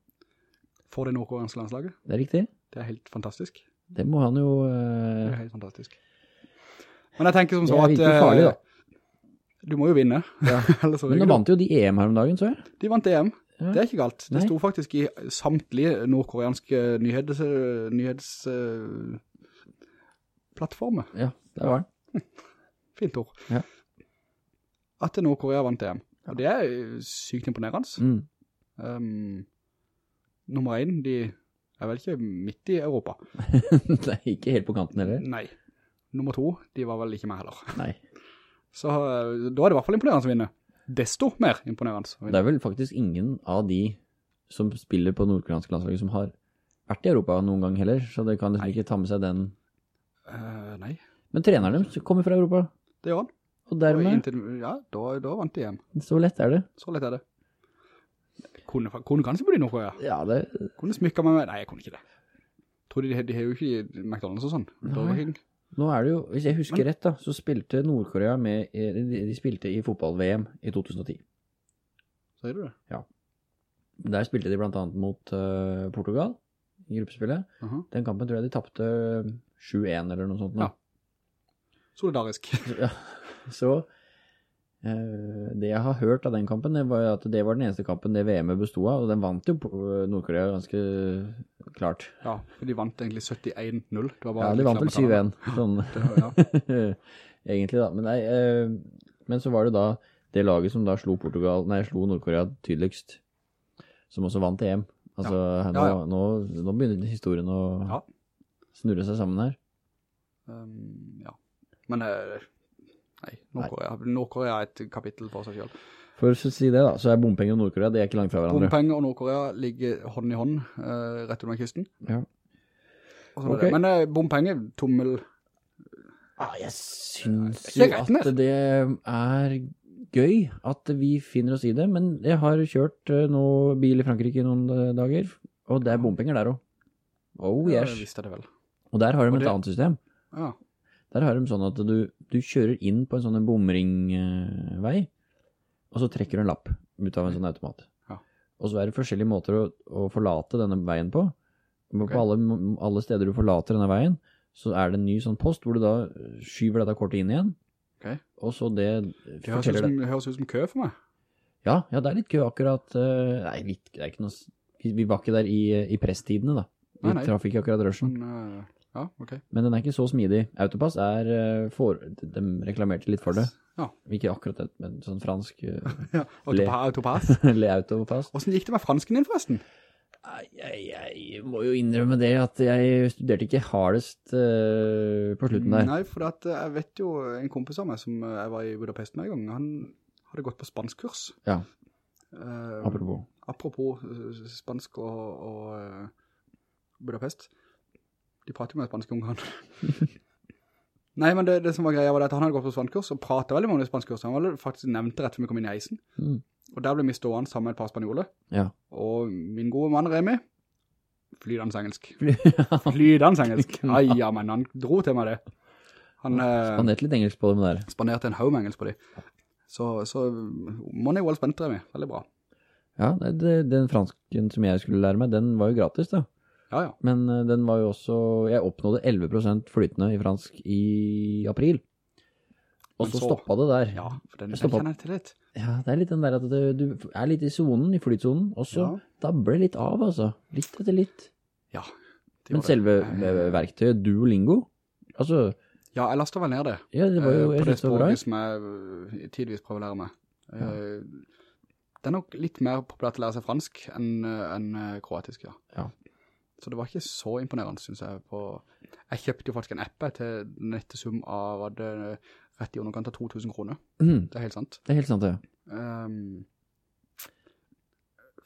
For det nordkoreanske landslaget. Det er riktig. Det er helt fantastisk. Det må han jo... Det eh, er helt fantastisk. Men jeg tenker som Det så at... er virkelig farlig, da. Du må jo vinne. Ja. [laughs] Men nå vant jo de EM her om dagen, så jeg. De vant EM. Ja. Det er ikke galt. Det Nei. sto faktisk i samtlige nordkoreanske nyhets... nyhets eh. Ja, det var det. [laughs] Fint ord. Ja. At Nordkorea vant EM. Og det er sykt imponerende. Mm. Um, nummer en, de er vel ikke midt i Europa. [laughs] er ikke helt på kanten heller. Nei. Nummer to, de var vel ikke med heller. [laughs] Nei. Så eh, da er det i hvert fall imponerende å vinne. Desto mer imponerende å vinne. Det er vel faktisk ingen av de som spiller på nordkoreanske landslaget som har vært i Europa noen gang heller, så det kan liksom Nei. ikke ta med seg den. Uh, nei, Men treneren dem kommer fra Europa, det gjør han. Og Og dermed, inntil, ja, da, da vant de igjen. så lett er det. Så lett er det. Kunne, kunne kanskje på de Nordkorea. Ja, det, Kunne smykka meg med, nei, jeg kunne ikke det. Tror de, de, har jo ikke McDonalds og sånn. Nå er det jo, hvis jeg husker Men- rett da, så spilte Nordkorea med, eh, de, spilte i fotball-VM i 2010. Sier du det? Ja. Der spilte de blant annet mot uh, Portugal i gruppespillet. Aha. Den kampen tror jeg de tappte 7-1 eller noe sånt nå. Ja. Solidarisk. Ja, [laughs] så eh, det jeg har hørt av den kampen, det var at det var den eneste kampen det VM-et bestod av, og den vant jo eh, Nordkorea ganske klart. Ja, for de vant egentlig 71-0. Det var bare Ja, de vant vel slemme 7-1, sånn. Ja. [laughs] egentlig da. Men, nei, eh, men så var det da det laget som da slo Portugal, nei, slo Nordkorea tydeligst, som også vant EM. Altså, Nå, Ja, ja. Nå, nå begynner historien å Ja. snurre seg sammen her. Um, ja. Men eh, nei, Nordkorea. Er et kapittel for seg selv. For å si det da, så er bompenger og Nordkorea, det er ikke langt fra hverandre. Bompenger og Nordkorea ligger hånd i hånd uh, rett under kysten. Ja. Sånn er Men uh, bompenger, tommel, Ah, jeg synes jo at det er gøy at vi finner oss i det, men jeg har kjørt eh, nå bil i Frankrike i noen dager, og det er bompenger der også. Oh ja, yes. det visste det vel. Og der har de et det- annet system. Ja, Der har de sånn at du, du kjører inn på en sånn bomringvei, og så trekker du en lapp ut av en sånn automat. Ja. Og så er det forskjellige måter å, å forlate denne veien på. Men Ok. På alle, alle steder du forlater denne veien, så er det en ny sånn post hvor du da skyver dette kortet inn igjen. Ok. Og så det det høres ut, som, høres ut som kø for meg. Ja, ja, det er litt kø akkurat. eh, Nei, litt, det er ikke noe Vi var ikke der i, i presstidene, da. Vi Nei, nei. traff ikke akkurat røsjen. Nei. eh, Ja, ok. men den er ikke så smidig. Autopass er, eh, for, de reklamerte litt for det. Ja. Ikke akkurat det, men sånn fransk, eh, [laughs] Ja, autopass. [laughs] le autopass. Hvordan gikk det med fransken din forresten? Jeg, jeg må jo innrømme det at jeg studerte ikke hardest uh, på slutten der. Nei, for at jeg vet jo en kompis av meg som jeg var i Budapest med en gang, han hadde gått på spanskkurs. Ja, uh, apropos. apropos spansk og, og Budapest. De prater jo med spanske ungene. [laughs] Nei, men det, det som var greia var at han hadde gått på spanskurs og pratet veldig mye om det spanskkurs. Han var faktisk nevnte rett før vi kom inn i eisen. Mm. Og der ble vi stående sammen med et par spanjoler. Ja. Og min gode mann Remi, flydans engelsk. [laughs] Flydans engelsk. Ai, ja, men han dro til meg det. Han eh, Spanderte litt engelsk på dem der. spanderte en med engelsk på dem. Så, så money well spent, Remi. Veldig bra. Ja, det, den fransken som jeg skulle lære meg, den var jo gratis da. Ja, ja. Men eh, den var jo også, jeg oppnådde 11% flytende i fransk i april. Og så så- stoppet det der. Ja, for den, kjenner jeg til litt. Ja, det er litt den der at det, du er litt i zonen, i flytsonen, og så Ja. dabler litt av, altså. Litt etter litt. Ja. Men selve det. eh, verktøyet Duolingo, altså, Ja, jeg lastet vel ned det. ja, det var jo, Eh, på det språket som jeg tidligvis prøver å lære meg. Ja. Det er nok litt mer populært å lære seg fransk enn enn, kroatisk, ja. Ja. Så det var ikke så imponerende, synes jeg. På jeg kjøpte jo faktisk en app til nettesum av det rett i underkant av 2000 kroner. Mm. Det er helt sant. det er helt sant, ja. Um,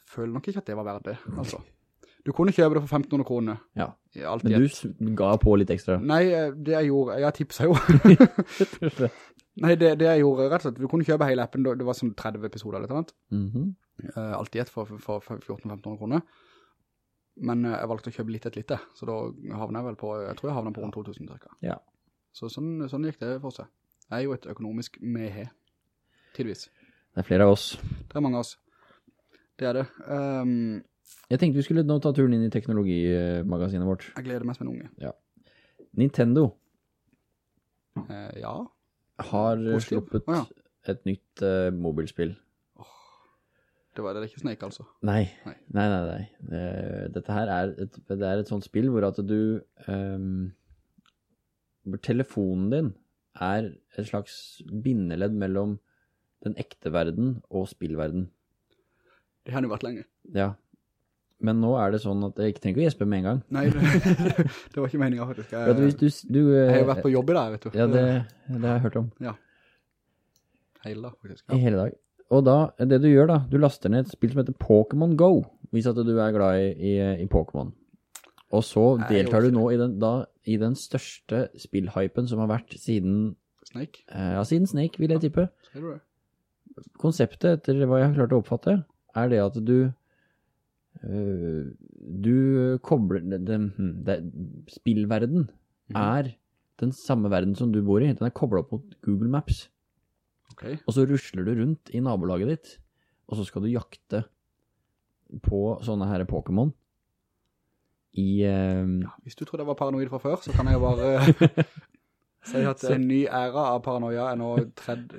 føler nok ikke at det var verdt det, altså. Du kunne kjøpe det for 1500 kroner. Ja. Men du ga på litt ekstra. Nei, eh, det jeg gjorde, jeg tipset jo. [laughs] Nei, det, det jeg gjorde rett og slett, du kunne kjøpe hele appen, det var sånn 30 episoder eller noe annet. Mhm. Uh, alt i et for, for, for 14-1500 kroner. Men eh, jeg valgte å kjøpe litt et lite, så da havnet jeg vel på, jeg tror jeg havnet på rundt 2000 cirka. Ja. Så sånn, sånn gikk det for seg. Jeg er jo et økonomisk mehe, tidvis. Det er flere av oss. Det er mange av oss. Det er det. Um, Jeg tenkte vi skulle nå ta turen inn i teknologimagasinet vårt. jeg gleder meg som en unge. Ja. Nintendo Eh, ja, har eh, Positiv. sluppet oh, ja. et nytt uh, mobilspill. Det var det er ikke Snake altså. Nei, Nei. nei, nei, nei. Dette her er et, det er et sånt spill hvor at du um, telefonen din er et slags bindeledd mellom den ekte verden og spillverden. Det har det jo vært lenge. Ja. Men nå er det sånn at jeg ikke trenger ikke å gjespe med en gang. Nei, det, [laughs] det var ikke meningen faktisk. Jeg, hvis du, du jeg har jo eh, vært på jobb i dag, vet du. Ja, det, det har jeg hørt om. Hele dag, faktisk. Ja. hele dag. Og da, det du gjør da, du laster ned et spill som heter Pokémon Go, hvis at du er glad i, i, i Pokémon. Og så deltar du nå i den, da, i den største spillhypen som har vært siden, Snake, eh, ja, siden Snake, vil jeg tippe. ser du det? Konseptet, etter hva jeg har klart å oppfatte, er det at du, øh, du kobler, det, det, hm, det, spillverden Mhm. er den samme verden som du bor i. Den er koblet opp mot Google Maps. Ok. Og så rusler du rundt i nabolaget ditt, og så skal du jakte på sånne her Pokémon i eh, Ja, hvis du tror det var paranoid fra før, så kan jeg jo bare [laughs] si at en ny æra av paranoia er nå tredd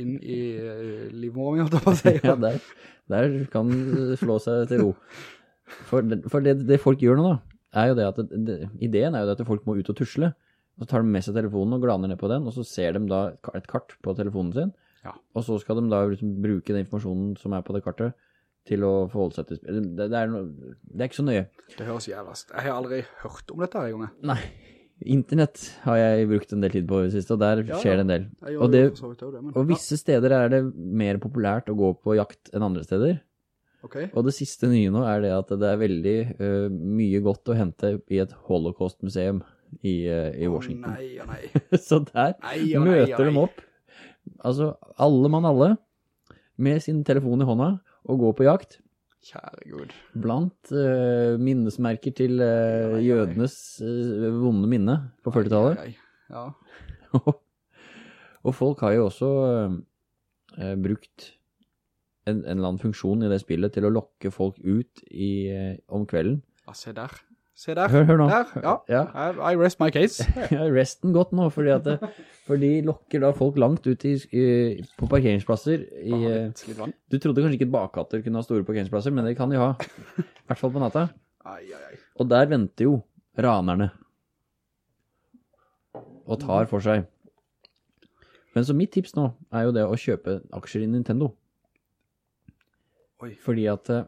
inn i uh, livmoren min, holdt jeg på å si. [laughs] Ja, der, der kan du slå seg til ro. For, det, for det, det folk gjør nå da, er jo det at det, ideen er jo det at folk må ut og tusle. Så tar de med seg telefonen og glaner ned på den, og så ser de da et kart på telefonen sin. Ja. Og så skal de da liksom bruke den informasjonen som er på det kartet til å forholde seg til spill. Det, det, er, noe, det er ikke så nøye. Det høres jævlast. Jeg har aldri hørt om dette her gang. Nei, internett har jeg brukt en del tid på i det siste, og der Ja, skjer det en del. Og det, og visse steder er det mer populært å gå på jakt enn andre steder. Okay. Og det siste nye nå er det at det er veldig uh, mye godt å hente i et holocaust-museum i, uh, i Å, Washington. Nei, ja, nei. [laughs] Så der Nei, nei, møter de nei. opp, altså alle mann alle, med sin telefon i hånda, og går på jakt. Kjære Gud. Blant uh, minnesmerker til uh, jødenes uh, vonde minne på 40-tallet. Ai, ai, ai. Ja. [laughs] og folk har jo også brukt en, en eller annen funksjon i det spillet til å lokke folk ut i, om kvelden. ja, se der. Se der. Hør, hør nå. Der, ja. Ja. I, I rest my case. [laughs] Ja, resten godt nå, fordi at det, for de lokker da folk langt ut i, i, på parkeringsplasser. I, eh, litt, litt du trodde kanskje ikke bakkatter kunne ha store parkeringsplasser, men det kan de ha. I hvert fall på natta. Ai, ai, ai. Og der venter jo ranerne. og tar for seg. Men så mitt tips nå er jo det å kjøpe aksjer i Nintendo. Oi. Fordi at eh,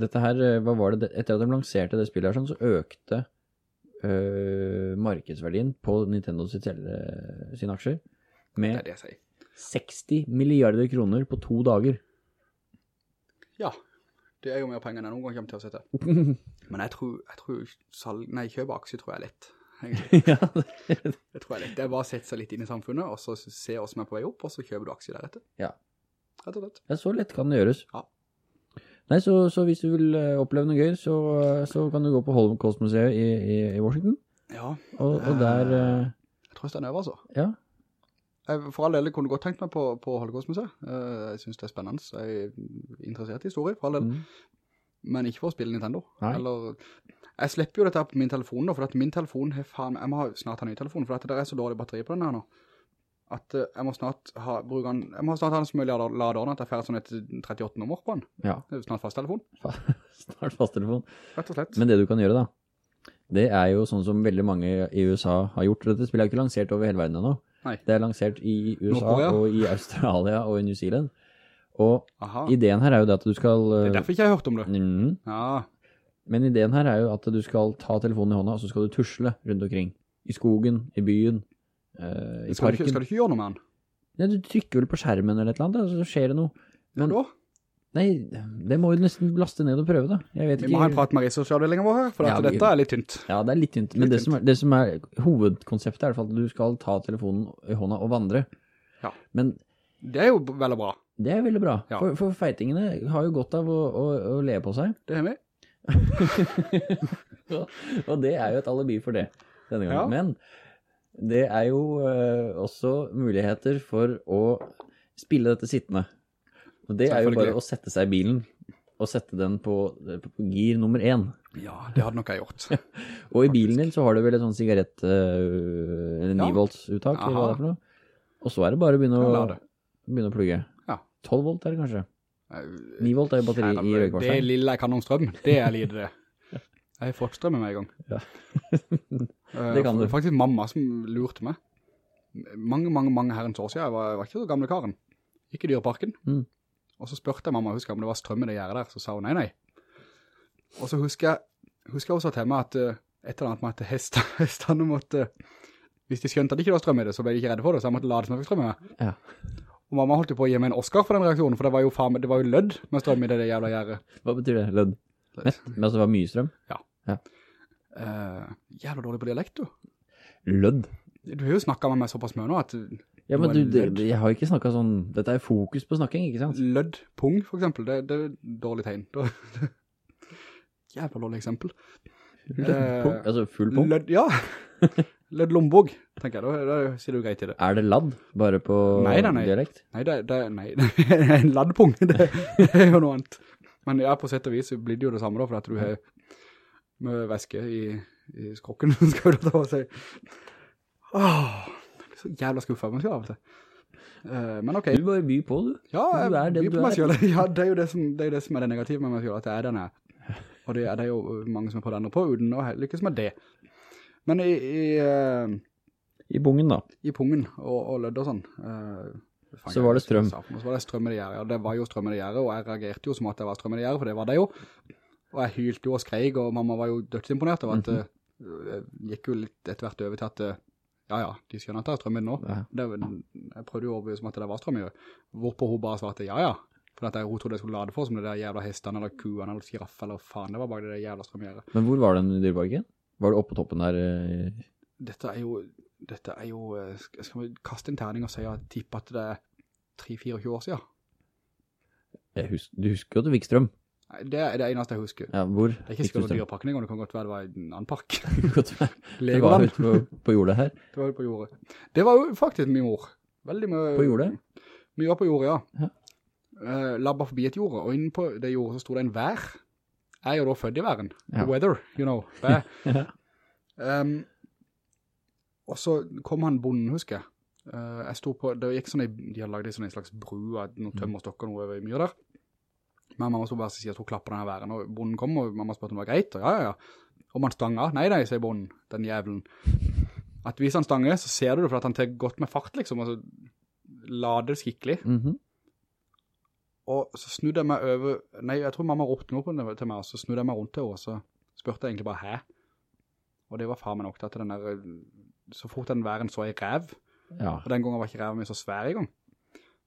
dette her, eh, hva var det, etter at de lanserte det spillet her sånn, så økte øh, markedsverdien på Nintendo sitt, selge- sine aksjer er med det det 60 milliarder kroner på to dager. Ja, det er jo mer penger enn jeg noen gang kommer til å sette. [laughs] Men jeg tror, jeg tror salg, nei, kjøp aksjer tror jeg er lett. [laughs] ja, Det tror jeg er lett. Det er bare å sette seg litt inn i samfunnet, og så se oss som er på vei opp, og så kjøper du aksjer deretter. Ja. Rett og slett. Ja, så lett kan det gjøres. Ja. Nei, så, så hvis du vil eh, oppleve noe gøy, så, eh, så kan du gå på Holocaust-museet i, i, i Washington. Ja, Og, og der, eh, jeg tror jeg over altså. ja, Jeg, for all del kunne godt tenkt meg på, på Holocaust-museet. Jeg synes det er spennende. Jeg er interessert i historie, for all del. mm, Men ikke for å spille Nintendo. Nei. Eller, jeg slipper jo dette på min telefon da, for min telefon har faen, jeg må snart ha ny telefon, for det er så dårlig batteri på den her nå. At eh, jeg må snart ha, bruke den, jeg må snart ha den som mulig laderen, at jeg får sånn et 38 nummer på den. ja, Det er jo snart fast telefon, [laughs] snart fasttelefon. rett og slett. Men det du kan gjøre da, det er jo sånn som veldig mange i USA har gjort. Dette spillet er ikke lansert over hele verden ennå. Nei. Det er lansert i USA og i Australia og i New Zealand. Og Aha, ideen her er jo det at du skal... det eh, er derfor ikke jeg har hørt om det. mm, Ja, Men ideen her er jo at du skal ta telefonen i hånda, og så skal du tusle rundt omkring. I skogen, i byen, eh, i skal du, ikke, parken. skal du ikke gjøre noe med den? Ja, du trykker vel på skjermen eller et eller annet, så skjer det noe. Men, Men- da? Nei, det må du nesten laste ned og prøve da. Jeg vet Vi ikke. må ha en prat med researchavdelingen vår her, for Ja, vi- dette er litt tynt. Ja, det er litt tynt. Men Litt det som, er, det som er hovedkonseptet er i hvert fall at du skal ta telefonen i hånda og vandre. Ja. Men Det er jo veldig bra. det er veldig bra. Ja. For, for feitingene har jo godt av å, å, å le på seg. Det har vi. [laughs] og det er jo et alibi for det denne gangen. Ja. Men det er jo eh, også muligheter for å spille dette sittende. Og det er jo bare å sette seg i bilen og sette den på, på, gir nummer én. Ja, det hadde nok jeg gjort. [laughs] Og i bilen din så har du vel et sånn sigarett, eh, eller 9 Ja. volts uttak, eller hva det er for noe. Og så er det bare å begynne å, begynne å plugge. Ja. 12 volt er det kanskje. Eh, 9 volt er jo batteri i røykvarsen. Det er lille jeg kan om strøm, det er lite det. Jeg har fått strøm med en gang. Ja. [laughs] Eh, Det kan du. Faktisk mamma som lurte meg. Mange, mange, mange herrens år siden, jeg var, jeg var ikke så gamle karen. Gikk i dyreparken. Mm. Og så spørte jeg mamma, husker jeg om det var strøm i det gjør der, så sa hun nei, nei. Og så husker jeg, husker jeg også til meg at eh, et eller annet med at hest, [laughs] hestene måtte, hvis de skjønte at det ikke var strøm i det, så ble de ikke redde for det, så jeg måtte lade som jeg fikk strøm i meg. Ja. Og mamma holdt jo på å gi meg en Oscar for den reaksjonen, for det var jo, faen, det var jo lødd med strøm i det, det jævla gjerdet. Hva betyr det? Lødd? Mett? Men altså det var mye strøm? Eh, jævla dårlig på dialekt, du. Lødd? Du har jo snakket med meg såpass mye nå at Ja, men du, det, jeg har ikke snakket sånn, dette er fokus på snakking, ikke sant? lødd pung, for eksempel, det, det er dårlig tegn. [laughs] Jævla dårlig eksempel. Lødd, Pung, altså full pung? Lødd, ja. [laughs] Lødd lombog, tenker jeg, da, da sier du greit i det. Er det ladd, bare på Nei, da, nei. dialekt? Nei, det, det, nei, [laughs] en laddpung, det, det er jo noe annet. Men ja, på sett og vis blir det jo det samme da, for at du har med væske i, i skrokken, [laughs] skal du da si. Åh, jeg blir så jævla skuffet meg selv av og til. Eh, men ok. Du bare by på, du. Ja, jeg Du er den byr på meg er. selv. [laughs] Ja, det er jo det som, det er, det, som er det negative med meg selv, at jeg er den jeg er. Og det er det jo mange som har prøvd andre på, uten å lykkes med det. Men i, i, uh, I bungen da. i pungen og, og lødd og sånn, Uh, Så var det strøm. Så var det strøm i det gjerdet, og det var jo strøm i det gjerdet, og jeg reagerte jo som at det var strøm i det gjerdet, for det var det jo. Og jeg hylte jo og skreik, og mamma var jo dødsimponert av at det eh, jeg gikk jo litt etter hvert over til at eh, ja, ja, de skjønner at det er strøm i det nå. Ja. Det, jeg prøvde jo å overbevise om at det var strøm i det. Hvorpå hun bare svarte ja, ja. For at jeg, trodde jeg skulle lade for som det der jævla hestene, eller kuene, eller giraff, eller faen, det var bare det der jævla strømgjerdet. Men hvor var den i dyreparken? Var du oppe på toppen der? eh? Dette er jo, dette er jo, eh, skal vi kaste en terning og si at jeg tipper at det er 3-24 år siden? Husker, du husker jo at du fikk strøm. Det er det eneste jeg husker. Ja, hvor Det er ikke sikkert strøm? dyreparken engang, det kan godt være det var i en annen park. [laughs] Godt være. [laughs] Det var ute på, på jordet her. det var ute på jordet. Det var jo faktisk min mor. Veldig mye. På jordet? Mye var på jordet, ja. Ja. Uh, labba forbi et jord, og inne på det jordet så stod det en vær. Jeg er jo da født i væren. Ja. Weather, you know. [laughs] Ja. um, og så kom han bonden, husker jeg. Uh, jeg stod på, det gikk sånn, de hadde laget en slags bru av noen tømmerstokker noe over i mye der. Men mamma stod bare og sier at hun klapper denne væren, og bonden kom, og mamma spurte om det var greit, og ja, ja, ja. Og man stanger. Nei, nei, sier bonden, den jævlen. At hvis han stanger, så ser du det for at han tar godt med fart, liksom, og så lader skikkelig. Mhm. Og så snudde jeg meg over, nei, jeg tror mamma ropte noe på den til meg, og så snudde jeg meg rundt til henne, og så spurte jeg egentlig bare, hæ? Og det var far nok til at den der, så fort den væren så i rev, Ja. og den gangen var ikke reven min så svær i gang,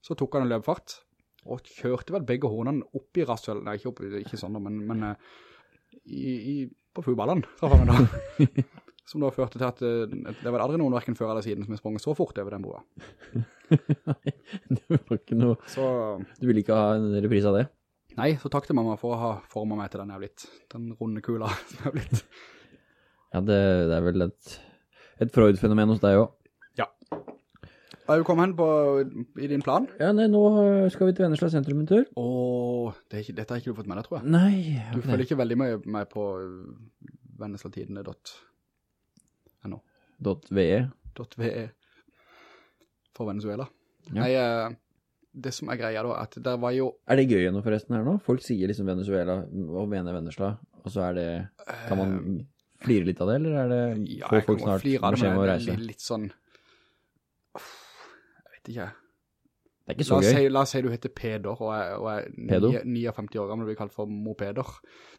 så tok han en løpfart, og kjørte vel begge hornene opp i rasshøl, nei, ikke opp, ikke sånn, men, men eh, i, i, på fuballen, traff han da. [laughs] Som da førte til at eh, det var aldri noen hverken før eller siden som jeg sprang så fort over den broa. [laughs] det var ikke noe, Så du ville ikke ha en reprise av det? nei, så takk til mamma for å ha formet meg til den jeg har blitt. Den runde kula [laughs] som jeg har blitt. Ja, det, det er vel et, et Freud-fenomen hos deg også. Er du kommet hen på, i din plan? Ja, nei, nå øh, skal vi til Vennesla sentrum en tur. Åh, det er ikke, dette har ikke du fått med deg, tror jeg. Nei, Du følger ikke veldig med, med på venneslatidene.no. .ve. .ve for Venezuela. Ja. Nei, eh, det som er greia da, at der var jo, Er det gøy nå forresten her nå? Folk sier liksom Venezuela og mener Vennesla, og så er det, kan man flire litt av det, eller er det, ja, jeg folk kan flire av det, men det er litt sånn, vet ikke. Det er ikke La så oss, gøy. si, la oss si du heter Peder, og er, og er 59 år gammel, og blir kalt for mopeder,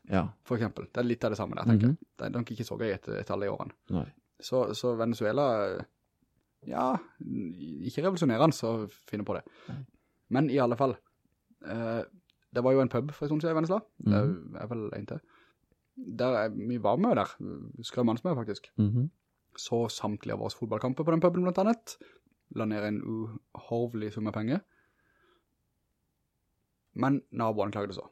Ja, for eksempel. Det er litt av det samme der, tenker jeg. Mm -hmm. Det er nok ikke så gøy etter, etter alle årene. nei. Så, så Venezuela, ja, ikke revolusjonerende så finner på det. Men i alle fall, eh, det var jo en pub for en stund siden i Vennesla. Det er vel en til. Der er, vi var med der, skrømmannsmed faktisk. Mhm. Så samtlige av oss fotballkamper på den puben blant annet. La ned en uhorvelig summe penger. Men naboene klagde så.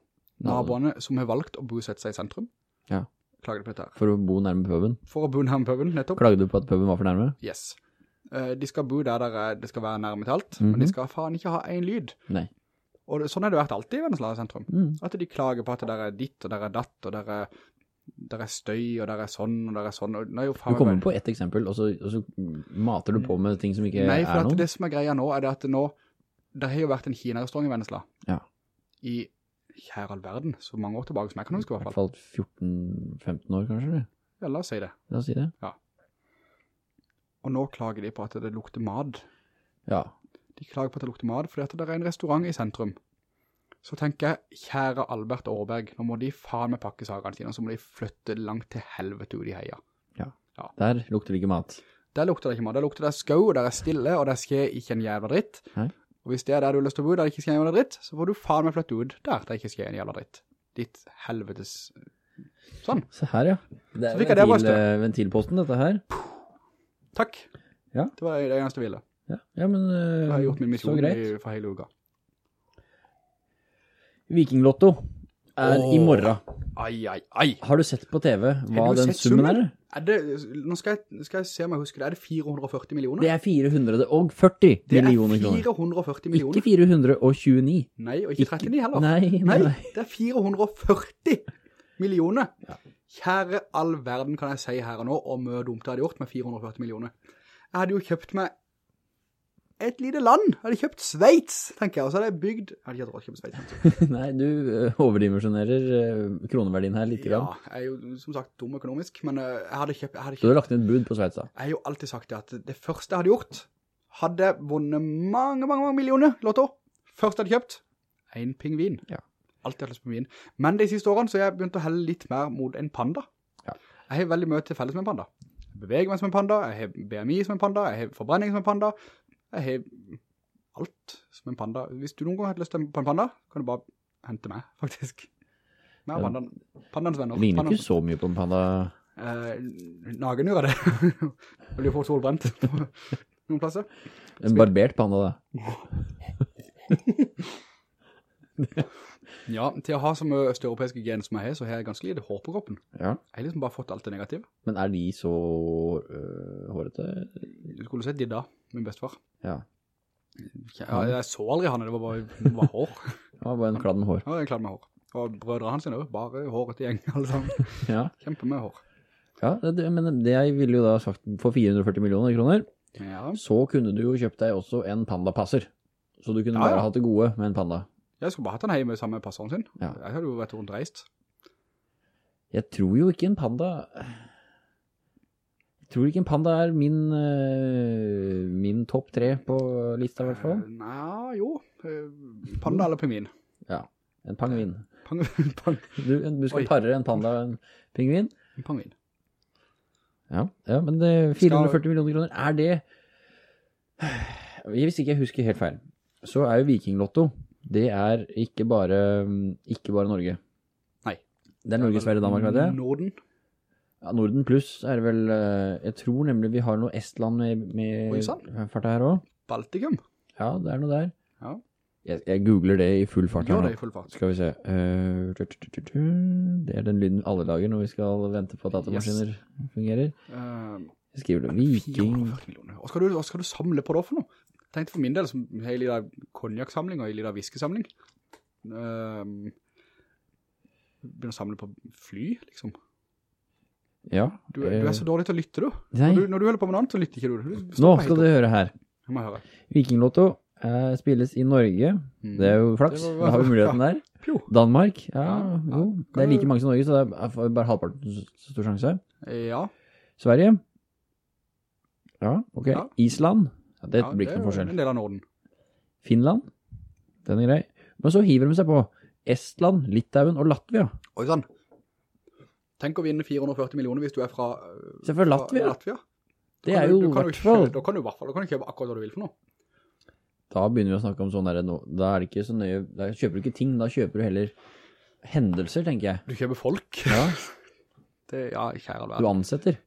Naboene som har valgt å bosette seg i sentrum, Ja. klagde på dette her. For å bo nærme puben. For å bo nærme puben, nettopp. Klagde du på at puben var for nærme? Yes. Eh, de skal bo der, der er- det skal være nærme til alt, Mhm. men de skal faen ikke ha en lyd. Nei. Og sånn har det vært alltid i Vennesla sentrum. Mm. At de klager på at det der er ditt, og der er datt, og der er, der er støy, og der er sånn, og der er sånn. Og, nei, Du kommer på ett eksempel, og så, og så mater du på med ting som ikke Nei, for er noe. det som er greia nå, er det at nå, det har jo vært en Kina-restaurant i Vennesla. Ja. I, kjære all verden, så mange år tilbake som jeg kan huske i hvert fall. I hvert fall 14-15 år, kanskje? det. Ja, la oss si det. La oss si det. Ja. Og nå klager de på at det lukter mad. Ja. De klager på at det lukter mad, fordi at det er en restaurant i sentrum. Så tenker jeg, kjære Albert Aarberg, nå må de faen med pakkesagene sine, så må de flytte langt til helvete ut i heia. Ja, Der lukter det ikke mat. Der lukter det ikke mat, der lukter det skau, der er stille, og der skjer ikke en jævla dritt. Nei. Og hvis det er der du har lyst til å bo, der det ikke skjer en jævla dritt, så får du faen meg flytte ut der det ikke skjer en jævla dritt. Ditt helvetes... Sånn, Se her, ja. Det er ventil, det eh, ventilposten, dette her. takk. Ja. Det var det eneste jeg ville. Ja, ja men Uh, Jeg har gjort min misjon for hele uka. Vikinglotto er i Åh. morgen. Ai, ai, ai. Har du sett på TV hva den summen er? Er det, nå skal jeg, skal jeg se om jeg husker det. Er det 440 millioner? Det er 440 Det er millioner kroner. 440 millioner. Ikke 429. Nei, og ikke 39 heller. Nei, nei, nei. det er 440 millioner. Kjære all verden kan jeg si her og nå, og mye dumt jeg hadde gjort med 440 millioner. Jeg hadde jo kjøpt meg et lite land. Jeg hadde kjøpt Sveits, tenker jeg, og så hadde jeg bygd... Jeg hadde ikke hatt råd til å kjøpe Sveits. [laughs] Nei, du eh, overdimensjonerer eh, kroneverdien her litt. Ja, jeg er jo som sagt dum økonomisk, men eh, jeg hadde kjøpt... Jeg, hadde Så du har lagt ned et bud på Sveits da? jeg har jo alltid sagt det at det første jeg hadde gjort, hadde vunnet mange, mange, mange millioner lotto. Først hadde jeg kjøpt en pingvin. Ja. Alltid hatt lyst på pingvin. Men de siste årene så har jeg begynt å helle litt mer mot en panda. Ja. Jeg har veldig mye til felles med en panda. Jeg beveger meg som en panda, jeg har BMI som en panda, jeg har forbrenning som en panda, jeg har alt som en panda. Hvis du noen gang har lyst til en panda, kan du bare hente meg, faktisk. Og Ja. pandaen, pandaens venner. Ligner Pandaen- ikke så mye på en panda. Eh, nagen gjør det. [laughs] Det blir fort solbrent på [laughs] noen plasser. En barbert panda da. [laughs] Ja, til å ha så mye østeuropeiske gen som jeg har, så har jeg ganske lite hår på kroppen. Ja. Jeg har liksom bare fått alt det negative. Men er de så øh, hårete? Du skulle sett Didda, min bestefar. Ja. Ja, jeg så aldri han, det var bare det var hår. [laughs] Det var bare en kladd med hår. Ja, en kladd med hår. Og brødre hans er bare håret i gjeng, alle sammen. [laughs] Ja. Kjempe med hår. Ja, det, men det jeg ville jo da sagt for 440 millioner kroner, Ja, så kunne du jo kjøpt deg også en pandapasser. Så du kunne Ja, ja. bare hatt det gode med en panda. jeg skulle bare hatt den hjemme sammen med passeren sin. Ja. Jeg hadde jo vært rundt reist. Jeg tror jo ikke en panda... Jeg du ikke en panda er min, eh, min topp tre på lista i hvert fall. Eh, Nei, jo. eh, Panda eller pingvin? Ja, en pangvin. Pang, [laughs] pang, Du, du skal Oi. parre en panda og en pingvin? pangvin. Ja, ja men det, 440 millioner kroner, er det... Hvis ikke jeg husker helt feil, så er jo Vikinglotto, det er ikke bare, ikke bare Norge. Nei. Det er Norge, Sverige, Danmark, vet jeg. Norden. Ja, Norden pluss er det vel, eh, jeg tror nemlig vi har noe Estland med, med farta her også. Baltikum. Ja, det er noe der. Ja, Jeg, jeg googler det i full fart her gjør det i full fart. Skal vi se. Eh, tu, tu, tu, tu, tu. Det er den lyden alle lager når vi skal vente på at datamaskiner fungerer. Eh, Jeg skriver det. Viking. Hva skal, du, hva skal du samle på da for noe? Jeg tenkte for min del som hele en liten konjaksamling og en liten viskesamling. Begynner å samle på fly, liksom. Ja. Du, du er så dårlig til å lytte, du. Når du, når du holder på med noe annet, så lytter ikke du. du Nå skal du høre her. Høre. Vikinglotto eh, spilles i Norge. Mm. Det er jo flaks. Var- Da har vi muligheten [laughs] der. Pjo. Danmark. Ja, Ja, ja. jo. Det er like mange som Norge, så det er bare halvparten stor sjanse. Ja, Sverige. Ja, ok. Ja. Island. Ja, det ja, blir ikke noen forskjell. En del av Norden. Finland. Den er grei. Men så hiver de seg på Estland, Litauen og Latvia. Oi sann. Tenk å vinne 440 millioner hvis du er fra, øh, Se for Latvia. Latvia. Det er jo hvertfall. hvert fall. Da kan du i hvert fall, da kan du kjøpe akkurat hva du vil for noe. Da begynner vi å snakke om sånn der, nå- da er det ikke så nøye, da kjøper du ikke ting, da kjøper du heller hendelser, tenker jeg. Du kjøper folk. Ja, [laughs] Det, ja, kjære verden. du ansetter.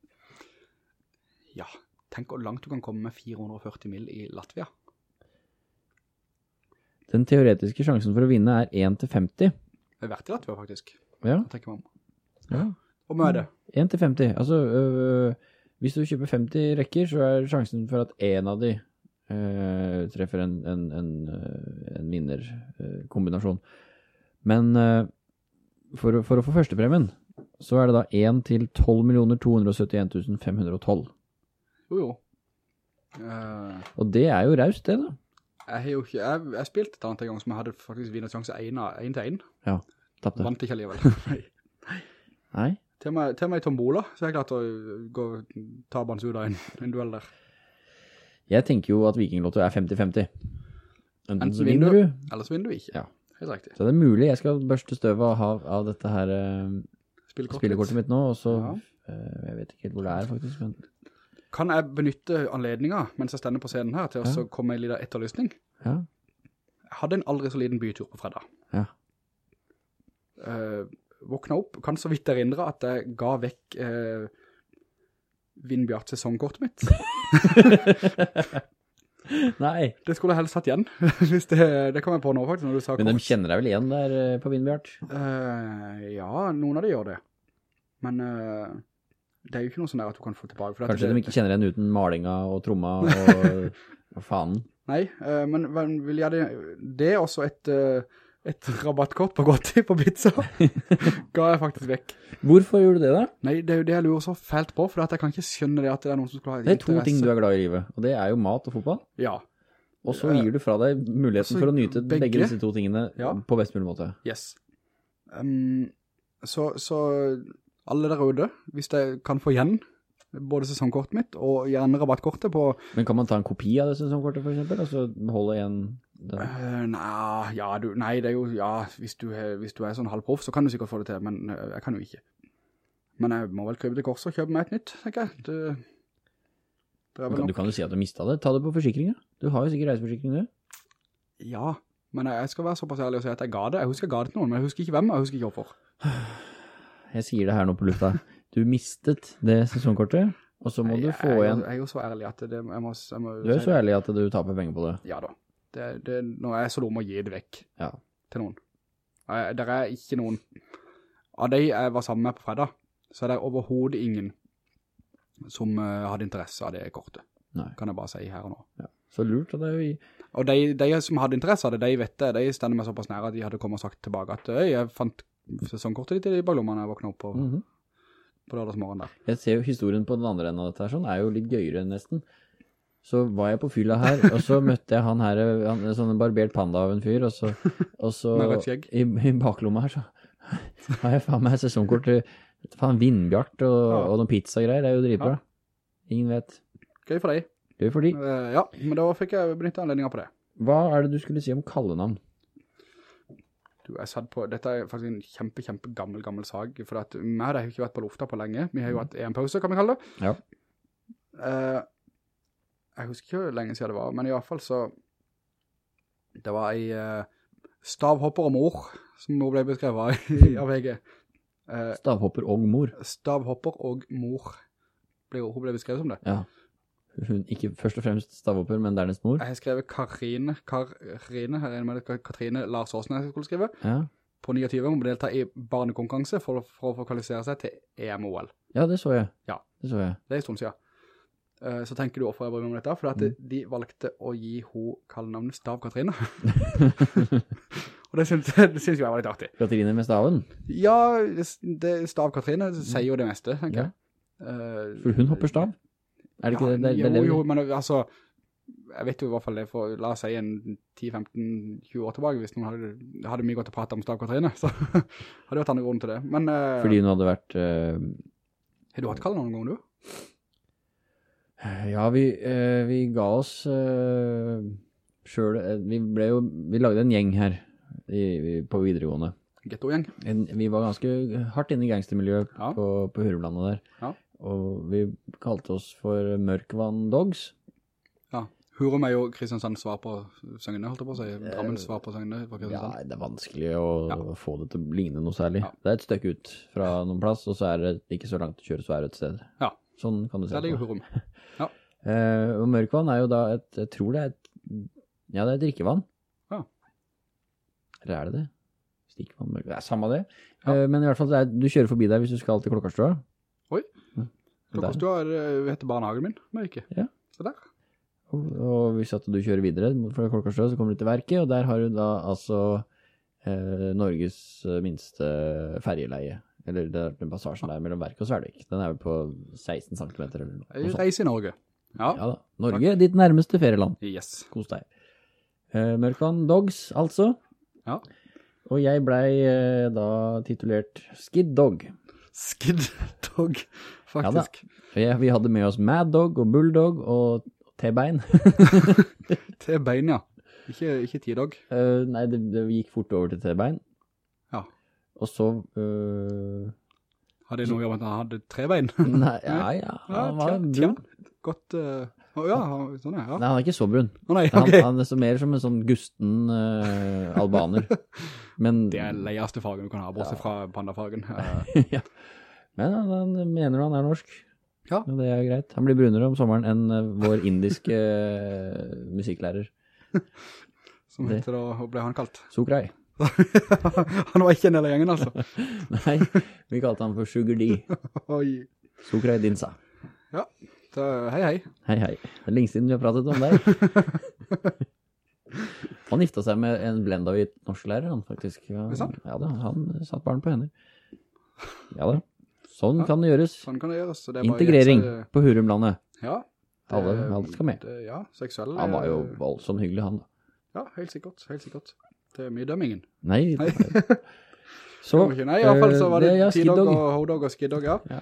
Ja, tenk hvor langt du kan komme med 440 mil i Latvia. Den teoretiske sjansen for å vinne er 1 til 50. Det er verdt i Latvia, faktisk. Ja, Jeg tenker meg om. Ja. Og er det. 1 til 50. Altså, øh, hvis du kjøper 50 rekker, så er sjansen for at en av de øh, treffer en, en, en, øh, en vinnerkombinasjon. Men øh, for, for å få førstepremien, så er det da 1 til 12 271 512. Jo, jo. Uh, Og det er jo raust, det da. jeg har jo ikke, jeg, jeg spilte et annet gang som jeg hadde faktisk vinnersjanse 1 til 1. Ja, tappte. Vant ikke alligevel. [laughs] Nei. Nei, Til meg, til i tombola, så jeg klart å gå ta Bansuda av en, en duell der. jeg tenker jo at Vikinglotto er 50-50. Enten Enten så vinner du, du, Ellers vinner du ikke. Ja. Helt riktig. så det er mulig jeg skal børste støvet av, av dette her uh, Spillekortet spillekortet mitt nå, og så, Ja. uh, jeg vet ikke helt hvor det er faktisk, men Kan jeg benytte anledningen, mens jeg stender på scenen her, til Ja. å komme en liten etterlysning? ja, Jeg hadde en aldri så liten bytur på fredag. ja. Eh, våkna opp, kan så vidt erindre at jeg ga vekk eh, Vindbjart sesongkortet mitt. [laughs] Nei, Det skulle jeg helst hatt igjen, [laughs] hvis det, det kom jeg på nå faktisk, når du sa men de kjenner deg vel igjen der øh, på Vindbjart? Eh, ja, noen av de gjør det. Men eh, det er jo ikke noe sånn der at du kan få tilbake. for Kanskje det, de ikke kjenner igjen uten malinga og tromma og, og [laughs] fanen. Nei, eh, men, men vil jeg det, det er også et, eh, et rabattkort på Gotti på pizza, [laughs] ga jeg faktisk vekk. Hvorfor gjorde du det da? Nei, det er jo det jeg lurer så feilt på, for jeg kan ikke skjønne det at det er noen som skulle ha Det er to ting du er glad i livet, og det er jo mat og fotball. Ja, Og så gir du fra deg muligheten Så for å nyte begge, begge? disse to tingene Ja. på best mulig måte. yes. Um, så, så alle der ute, hvis jeg kan få igjen både sesongkortet mitt og gjerne rabattkortet på Men kan man ta en kopi av det sesongkortet for eksempel, og så beholde igjen det? Eh, nei, ja, du, nei, det er jo, ja, hvis du, er- hvis du er sånn halvproff, så kan du sikkert få det til, men uh, jeg kan jo ikke. Men jeg må vel krype til korset og kjøpe meg et nytt, tenker jeg. Det, det Du kan, du kan jo si at du mistet det. Ta det på forsikringen. Du har jo sikkert reiseforsikring, du. Ja, men jeg, jeg skal være såpass ærlig og si at jeg ga det. Jeg husker jeg ga det til noen, men jeg husker ikke hvem, og jeg husker ikke hvorfor. [sighs] Jeg sier det her nå på lufta. Du mistet det sesongkortet, og så må du få jeg, igjen. Jeg er jo så ærlig at det, jeg må, jeg må Du er jo så ærlig at du taper penger på det. Ja da. Det, det, nå er jeg så dum å gi det vekk Ja. til noen. Det er ikke noen, av de jeg var sammen med på fredag, så er det overhovedet ingen som uh, hadde interesse av det kortet. Nei. Kan jeg bare si her og nå. Ja. Så lurt, og det er jo i... Og de, de som hadde interesse av det, de vet det, de stender meg såpass nære at de hadde kommet og sagt tilbake at «Øy, jeg fant sesongkortet ditt i de baglommene jeg våknet opp på, Mhm. på lørdagsmorgen der. Jeg ser jo historien på den andre enden av dette her sånn, er jo litt gøyere nesten. Så var jeg på fylla her, og så [laughs] møtte jeg han her, han, en sånn barbert panda av en fyr, og så, og så i, i baklomma her, så har jeg faen meg sesongkort til faen Vindbjart og, Ja. og noen pizzagreier, det er jo dritbra. Ingen vet. Gøy for deg. Gøy for de. Uh, ja, men da fikk jeg benytte anledningen på det. Hva er det du skulle si om kallenavn? Du, jeg satt på, dette er faktisk en kjempe, kjempe gammel, gammel sag, for at vi har ikke vært på lufta på lenge. Vi har jo hatt en pause, kan vi kalle det. Ja. Eh, jeg husker ikke hvor lenge siden det var, men i hvert fall så, det var ei uh, stavhopper og mor, som nå ble beskrevet i- [laughs] av VG. Uh, Stavhopper og mor. stavhopper og mor, ble, hun ble beskrevet som det. Ja. Hun, ikke først og fremst stavhopper, men dernest mor. Jeg har skrevet Karine, Karine, her er med det, Katrine Lars Åsnes jeg skulle skrive, Ja. på 29 må delta i barnekonkurranse for, for å få kvalifisere seg til EMOL. ja, det så jeg. Ja. Det så jeg. Det er en stund siden. Eh, så tenker du hvorfor jeg bryr meg om dette, for Mm. de valgte å gi henne kallenavnet Stav Katrine. [laughs] Og det synes, [laughs] det synes jeg var litt artig. Katrine med staven. Ja, det, Stav Katrine sier jo det meste, tenker Ja. jeg. Eh, For hun hopper stav. Er det ikke ja, det? det, det, jo, jo, men altså, jeg vet jo i hvert fall det, for la oss si en 10-15-20 år tilbake, hvis noen hadde, hadde mye godt å prate om Stav Katrine, så [laughs] hadde det vært andre grunn til det. Men, eh, Fordi hun hadde vært Uh... har du hatt kallenavn noen gang, du? Ja, vi, eh, vi ga oss selv, sjøl Vi ble jo Vi lagde en gjeng her i, på videregående. Ghetto-gjeng? Vi var ganske hardt inne i gangstermiljøet Ja. på, på Hurvlandet der. Ja. Og vi kalte oss for Mørkvann Dogs. Ja. Hurum er jo Kristiansand svar på søngene, holdt jeg på å si. Drammens svar på søngene fra Ja, det er vanskelig å Ja. få det til å ligne noe særlig. Ja. Det er et stykke ut fra noen plass, og så er det ikke så langt å kjøre, så er det et sted. Ja. Sånn kan du se på. Der ligger på. Ja. Uh, og Mørkvann er jo da et, jeg tror det er et, ja, det er drikkevann. Ja. Eller er det det? Stikkvann, mørkvann, det er samme det. Ja. Uh, men i hvert fall, er, du kjører forbi der hvis du skal til Klokkarstua. Oi. Er, eh, heter barnehagen min, men ikke. Ja. Så der. Og, og hvis du kjører videre fra Klokkarstua, så kommer du til verket, og der har du da altså eh, Norges minste ferjeleie. Eller er den passasjen der mellom Verk og Svelvik. Den er vel på 16 cm eller noe, sånt. reiser i Norge. Ja. Ja da. Norge, ditt nærmeste ferieland. Yes. Kos deg. Uh, Mørkvann Dogs, altså. Ja. Og jeg blei uh, da titulert Skid Dog. Skid Dog, faktisk. Ja da. Vi hadde med oss Mad Dog og Bulldog og T-bein. [laughs] T-bein, ja. Ikke, ikke T-Dog. Uh, nei, det, det gikk fort over til T-bein. Og så Øh, Hadde jeg noe å at han hadde tre bein? [laughs] Nei, ja, ja. Han var brun. Godt, å ja, sånn er, ja. Nei, han er ikke så brun. Å nei, Han, ok. han er mer som en sånn gusten uh, albaner. [laughs] Men, Det er leieste fargen du kan ha, bortsett fra pandafargen. [laughs] Ja. Men han, han mener han er norsk. Ja. Og det er greit. Han blir brunere om sommeren enn eh, vår indiske musikklærer. som heter da, hva ble han kalt? Sukrai. [laughs] han var ikke en del av gjengen, altså. [laughs] Nei, vi kalte han for Sugar D. [laughs] Oi. Sukrai Dinsa. Ja, så hei hei. Hei, hei. Det er lenge siden vi har pratet om deg. Han gifta seg med en blenda-hvit norsklærer, han faktisk. Ja, ja da, han satt barn på hender. Ja da. Sånn kan det gjøres. Sånn kan det gjøres. det er bare Integrering gjøre seg- på Hurumlandet. Ja. Det- alle skal med. Det, ja, seksuell. Han var jo eh, voldsomt hyggelig, han da. Ja, helt sikkert, helt sikkert. Det er mye dømmingen. Nei, Nei. [laughs] så Nei, i hvert fall så var det, det ja, T-Dog og Ho-Dog og Skid-Dog, ja. Ja.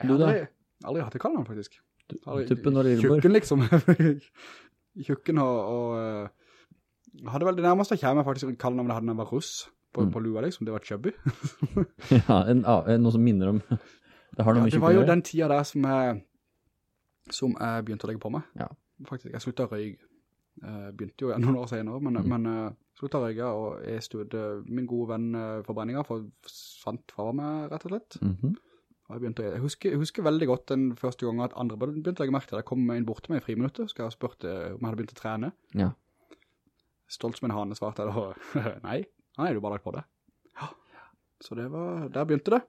Jeg har aldri, aldri hatt det kallenavn, faktisk. Aldri-. Tjukken, liksom. [laughs] Tjukken og, og eh, hadde vel det nærmeste jeg kommer faktisk om det hadde når jeg var russ på, Mm. på lua, liksom. Det var Chubby. [laughs] Ja, en, en, noe som minner om Det har noe Ja, med det var jo den tida der som jeg, som jeg begynte å legge på meg. Ja. Faktisk, jeg sluttet å røyke. Eh, begynte jo noen år senere, men, Mm. men uh, tar jeg og jeg stod min gode venn uh, forbrenninger for sant fra meg, rett og slett. Mhm. Og jeg, begynte, jeg, husker, jeg husker veldig godt den første gangen at andre begynte å legge merke til det. Kom inn bort til meg i friminuttet, skal jeg ha spurt eh, om jeg hadde begynt å trene. Ja. Stolt som en hane svarte jeg da, [laughs] nei, nei, du bare lagt på det. Ja. Så det var, der begynte det.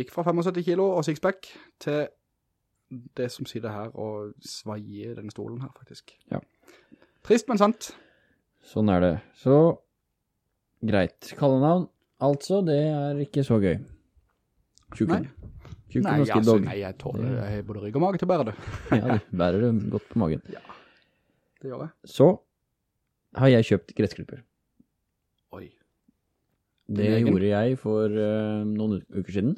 Gikk fra 75 kilo og sixpack til det som sitter her og svaier den denne stolen her, faktisk. Ja. Trist, men sant. Sånn er det. Så greit. Kallenavn, altså, det er ikke så gøy. Tjukken. Tjukken Nei, altså, Dog. nei, jeg tåler jeg har både rygg og mage til å bære det. [laughs] Ja, du bærer det godt på magen. Ja, Det gjør jeg. Så har jeg kjøpt gressklipper. Oi. Det gjorde jeg for uh, noen uker siden.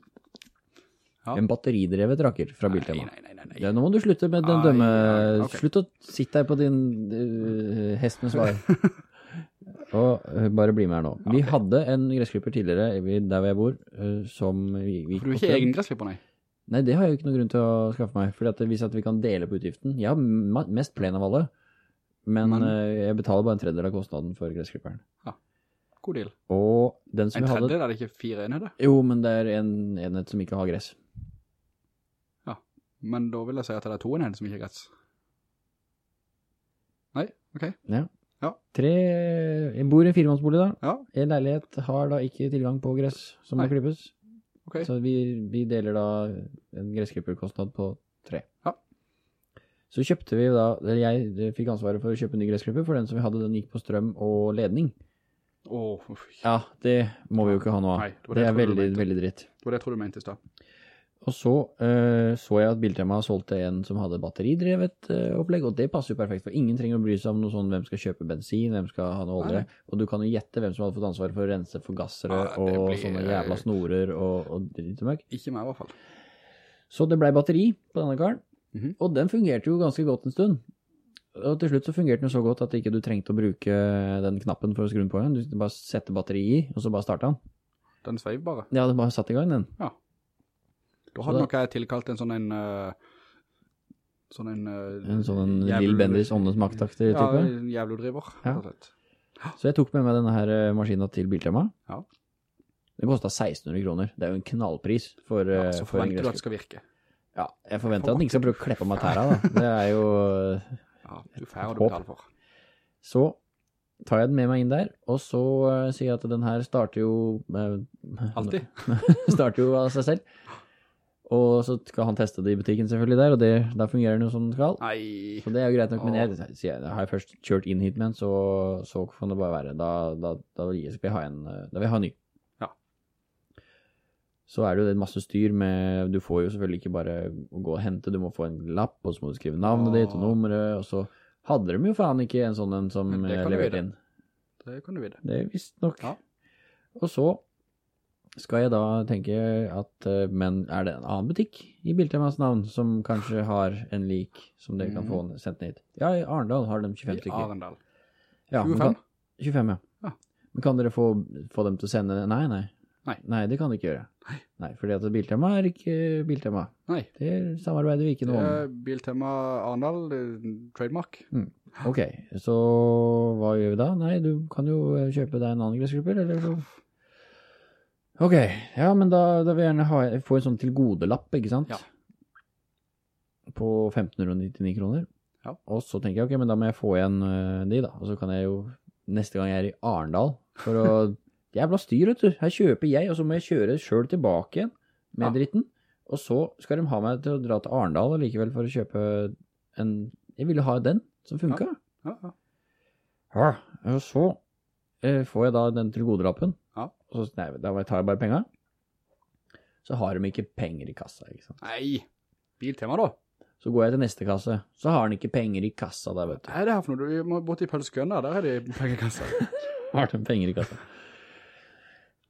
Ja. En batteridrevet rakker fra Biltema. nei, nei, nei, nei. Det, nå må du slutte med den dømme... ai, ok. Slutt å sitte her på din uh, hest med svar. [laughs] Og uh, bare bli med her nå. Vi hadde en gressklipper tidligere, der hvor jeg bor, uh, som vi, vi For du har ikke egen gressklipper, nei. Nei, det har jeg jo ikke noen grunn til å skaffe meg, fordi at hvis at vi kan dele på utgiften. Jeg har mest plen av alle, men, Men- jeg betaler bare en tredjedel av kostnaden for gressklipperen. Ja. God deal. Og den som En vi hadde... er det ikke fire enheter? Jo, men det er en enhet som ikke har gress. Men da vil jeg si at det er to enheter som ikke er gress. Nei, ok. Ja. Ja. Tre, jeg bor i en firemannsbolig da. Ja, En leilighet har da ikke tilgang på gress som må klippes. ok. Så vi, vi deler da en gressklipperkostnad på tre. Ja. Så kjøpte vi da, eller jeg fikk ansvaret for å kjøpe en ny gressklipper, for den som vi hadde, den gikk på strøm og ledning. Åh, uff. Ja, det må vi jo ikke ha noe av. Nei, det det, det er veldig, veldig dritt. Det var det jeg trodde du mente i sted. Og så eh, så jeg at Biltema solgte en som hadde batteridrevet eh, opplegg, og det passer jo perfekt, for ingen trenger å bry seg om noe sånn, hvem skal kjøpe bensin, hvem skal ha noe olje, og du kan jo gjette hvem som hadde fått ansvar for å rense forgassere Ja, og blir- sånne jævla snorer og, og dritt og møkk. Ikke meg i hvert fall. Så det ble batteri på denne karen, Mhm. og den fungerte jo ganske godt en stund. Og til slutt så fungerte den jo så godt at ikke du trengte å bruke den knappen for å skru den på igjen. Du bare sette batteri i, og så bare starte den. Den sveiv bare. Ja, den bare satt i gang den. Da Så hadde nok jeg tilkalt en sånn en... eh, sånn en... eh, En sånn en jævl- Lill type. åndenes maktaktig Ja, en jævlodriver, Ja. Så jeg tok med meg denne her eh, maskinen til Biltema. Ja. Den kostet 1600 kroner. Det er jo en knallpris for, Ja, så for en forventer du at det skal virke. Ja, jeg forventer at den ikke skal prøve å kleppe meg tæra da. Det er jo... [laughs] Ja, du får du betaler for. Så tar jeg den med meg inn der, og så uh, sier jeg at den her starter jo... Uh, Altid? [laughs] starter jo av seg selv. Og så skal han teste det i butikken selvfølgelig der, og det, da fungerer det jo som den skal. Nei. Så det er jo greit nok, men jeg, jeg, har jeg først kjørt inn hit med en, så, så kan det bare være. Da, da, da vil jeg ha en, eh, da vil jeg ha en ny. Ja. Så er det jo det masse styr med, du får jo selvfølgelig ikke bare gå og hente, du må få en lapp, og så må du skrive navnet ditt og nummeret, og så hadde de jo faen ikke en sånn en som det eh, leverte inn. Det kan du vite. Det er visst nok. Ja. Og så skal jeg da tenke at, eh, men er det en annen butikk i Biltemas navn som kanskje har en lik som dere kan få sendt ned hit? Ja, i Arendal har de 25 I stykker. Arendal. Ja, 25? Kan, 25, ja. Ja. Men kan dere få, få dem til å sende? Nei, nei. Nei. nei det kan dere ikke gjøre. Nei. nei fordi at Biltema er ikke Biltema. Nei. Det samarbeider vi ikke noe om. Biltema Arendal, er trademark. Ok, så hva gjør vi da? Nei, du kan jo eh, kjøpe deg en annen gressklipper, eller så... Ok, ja, men da, da vil jeg gjerne ha, få en sånn tilgodelapp, ikke sant? Ja. På 1599 kroner. Ja. Og så tenker jeg, ok, men da må jeg få igjen uh, de da, og så kan jeg jo, neste gang jeg er i Arendal, for å, [laughs] jævla styr, vet du, her kjøper jeg, og så må jeg kjøre selv tilbake igjen med Ja. dritten, og så skal de ha meg til å dra til Arendal likevel for å kjøpe en, jeg ville ha den som funket. Ja, ja. Ja, og så uh, får jeg da den tilgodelappen. Ja. Og så nei, da tar jeg bare penga. Så har de ikke penger i kassa, ikke sant. Nei, Biltema da. Så går jeg til neste kasse, så har de ikke penger i kassa der, vet du. Nei, det er for noe? Du må bort i pølskøen der, der er det kassa. [laughs] Har de penger i kassa.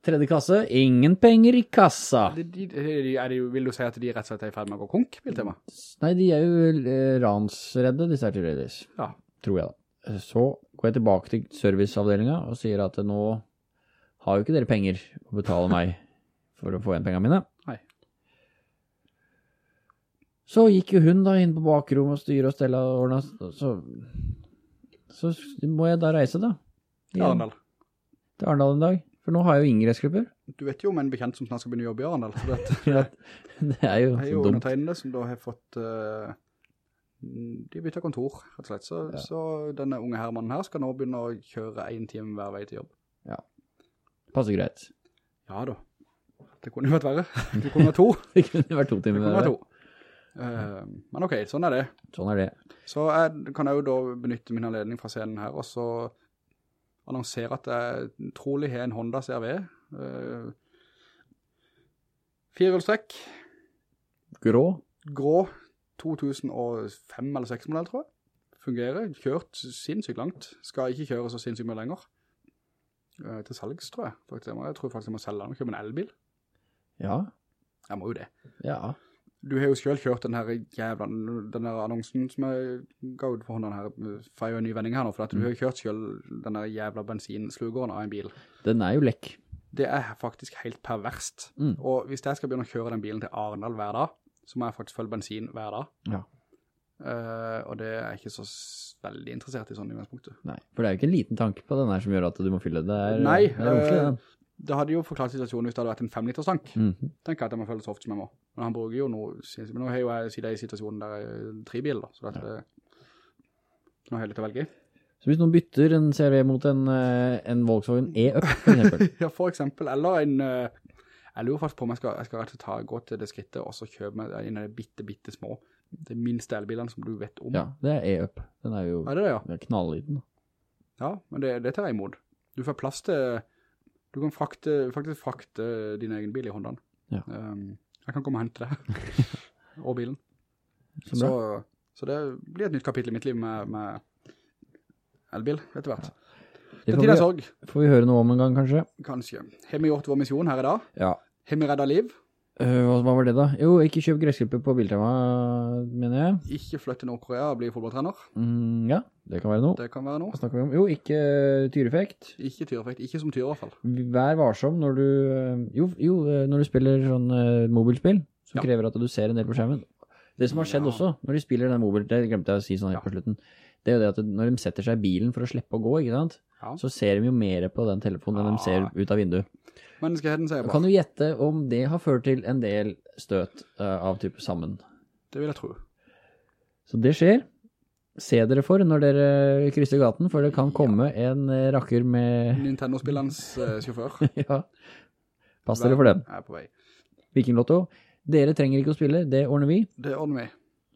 Tredje kasse, ingen penger i kassa. De, de, de, vil du si at de rett og slett er i ferd med å gå konk, Biltema? Nei, de er jo eh, ransredde, disse her tydeligvis. Ja. Tror jeg da. Så går jeg tilbake til serviceavdelingen og sier at nå har jo ikke dere penger å betale meg for å få igjen pengene mine. Nei. Så gikk jo hun da inn på bakrommet og styre og stelle og ordne, så, så må jeg da reise da. Til Arendal. Til Arendal en dag, for nå har jeg jo ingen restgrupper. Du vet jo om en bekjent som snart skal begynne å jobbe i Arendal, så det, [laughs] Ja, det er jo det er jo dumt. undertegnende som da har fått, uh, de bytter kontor, rett og slett. Så, Ja. så denne unge hermannen her skal nå begynne å kjøre en time hver vei til jobb. Passer greit. Ja da. Det kunne vært verre. Det kunne vært to. [laughs] Det kunne vært to timer. Det kunne vært to. Uh, men ok, sånn er det. Sånn er det. Så jeg, kan jeg jo da benytte min anledning fra scenen her, og så annonsere at jeg trolig har en Honda CRV. Uh, Firehjulstrekk, Grå. grå, 2005 eller 2006 modell, tror jeg. Fungerer, kjørt sinnssykt langt. Skal ikke kjøre så sinnssykt mye lenger. Eh, til salgs, tror jeg. Faktisk. Jeg må- Jeg tror faktisk jeg må selge den og kjøpe en elbil. Ja. Jeg må jo det. Ja. Du har jo selv kjørt den her jævla, den der annonsen som jeg ga ut for den her, for jeg en ny vending her nå, for at du har jo kjørt selv den der jævla bensinslugeren av en bil. Den er jo lekk. Det er faktisk helt perverst. Mm. Og hvis jeg skal begynne å kjøre den bilen til Arendal hver dag, så må jeg faktisk følge bensin hver dag. Ja. Eh, og det er jeg ikke så veldig interessert i sånn i utgangspunktet. Nei, for det er jo ikke en liten tanke på den her som gjør at du må fylle. Det er, Nei, det eh. Det hadde jo forklart situasjonen hvis det hadde vært en 5 liters tank. Mhm. tenker jeg at jeg må følge så ofte som jeg må. Men han bruker jo noe, men nå har jo jeg siden i situasjonen der jeg er tre biler, da, så dette, nå har jeg litt å velge i. Så hvis noen bytter en CRV mot en, eh, en Volkswagen E-Up, for eksempel. [laughs] Ja, for eksempel, eller en, eh, jeg lurer faktisk på om jeg skal, jeg skal slett ta, gå til det skrittet og så kjøpe meg en av de bitte, bitte små, de minste elbilene som du vet om. ja, det er E-Up. Den er jo ja, det det, ja? den er knallliten. Ja, men det, det tar jeg imot. Du får plass til, du kan frakte, faktisk frakte din egen bil i hånden. Ja. Um, jeg kan komme og hente det. [laughs] og bilen. Så Så, så, det blir et nytt kapittel i mitt liv med, med elbil, etter hvert. Det Den får er vi, sorg, får vi høre noe om en gang, kanskje. kanskje. Har vi gjort vår misjon her i dag? Ja. Har vi reddet liv? Eh, hva, var det da? Jo, ikke kjøp gressklipper på biltema, mener jeg. Ikke flytte til Nord-Korea og bli fotballtrener? Mm, ja, det kan være noe. Det kan være noe. Hva snakker vi om? Jo, ikke tyreffekt. Ikke tyreffekt, ikke som tyr i hvert fall. Vær varsom når du, eh, jo, jo, eh, når du spiller sånn uh, mobilspill, som Ja. krever at du ser en del på skjermen. Det som har skjedd Ja. også, når de spiller den mobil, det glemte jeg å si sånn helt Ja. på slutten, det er jo det at når de setter seg i bilen for å slippe å gå, ikke sant? Ja. Så ser de jo mer på den telefonen enn de ser ut av vinduet. Menneskeheten sier Kan bare. du gjette om det har ført til en del støt uh, av type sammen? Det vil jeg tro. Så det skjer. Se dere for når dere krysser gaten, for det kan komme en eh, rakker med, [laughs] Nintendo-spillerens uh, sjåfør. [laughs] ja, pass dere for den. Jeg Er på vei. Vikinglotto, dere trenger ikke å spille, det ordner vi. Det ordner vi.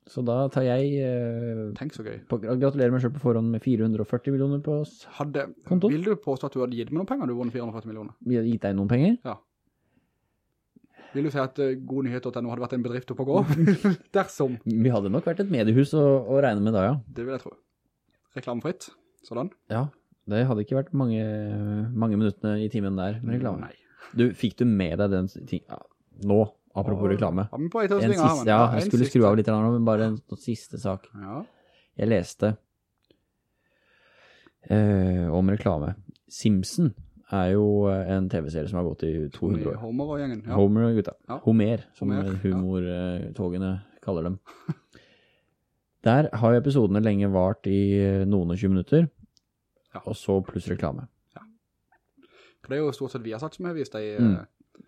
Så da tar jeg, eh, Tenk så gøy. på, gratulerer meg selv på forhånd med 440 millioner på oss. Hadde, Konto? vil du påstå at du hadde gitt meg noen penger du vunnet 440 millioner? Vi hadde gitt deg noen penger. Ja. Vil du si at uh, godnyhet.no hadde vært en bedrift oppe å gå? [laughs] Dersom. Vi hadde nok vært et mediehus å, å regne med da, ja. Det vil jeg tro. Reklamefritt. Sånn. Ja, det hadde ikke vært mange, mange minuttene i timen der med reklame. Nei. Du, fikk du med deg den ting? Ja, nå, apropos Åh, reklame. Ja, En svinge siste, ja, jeg skulle siste. skru av litt, her nå, men bare en, en siste sak. Ja. Jeg leste eh, om reklame. Simpson er jo eh, en tv-serie som har gått i 200 år. Homer og gjengen. Ja. Homer, gutta. Ja. Homer, som ja. humortogene kaller dem. Der har jo episodene lenge vart i eh, noen og 20 minutter, Ja. og så pluss reklame. For det er jo stort sett vi har sagt som har vist deg. Mm.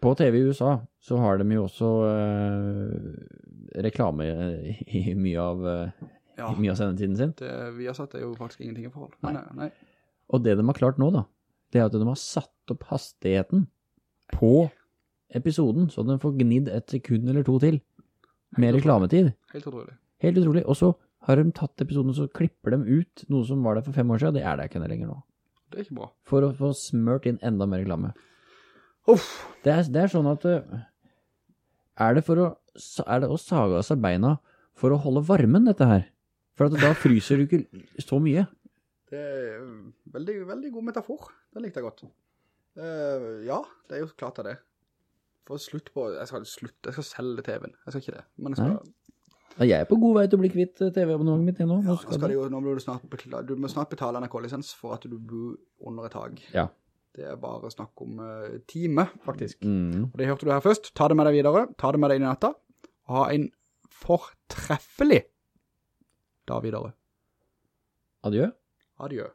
På TV i USA så har de jo også eh, reklame i, i mye av, eh, Ja, i mye av sendetiden sin. det, vi har sagt det jo faktisk ingenting i forhold. Nei. Nei, nei. Og det de har klart nå da, det er at de har satt opp hastigheten på episoden, så den får gnidd et sekund eller to til med reklametid. Helt utrolig. Helt utrolig. Og så har de tatt episoden, så klipper de ut noe som var der for fem år siden. Det er det ikke lenger nå. Det er ikke bra. For å få smørt inn enda mer reklame. Uff. Det er, det er sånn at eh, er det, for å, er det å sage av seg beina for å holde varmen, dette her? For at da fryser du ikke så mye. Det er veldig, veldig god metafor. Den likte jeg godt. Uh, ja, det er jo klart det. For slutt på, jeg skal slutte, jeg skal selge TV-en. Jeg skal ikke det. Men jeg skal, Ja, Jeg er på god vei til å bli kvitt eh, TV-abonnementet mitt nå. Nå nå skal skal det det- jo, nå må du snart, betale, du må snart betale NRK-lisens for at du bor under et tag. Ja. Det er bare snakk om uh, time, faktisk. Mm. Og det hørte du her først. Ta det med deg videre. Ta det med deg inn i natta. Og ha en fortreffelig dag videre. Adjø. Adjø.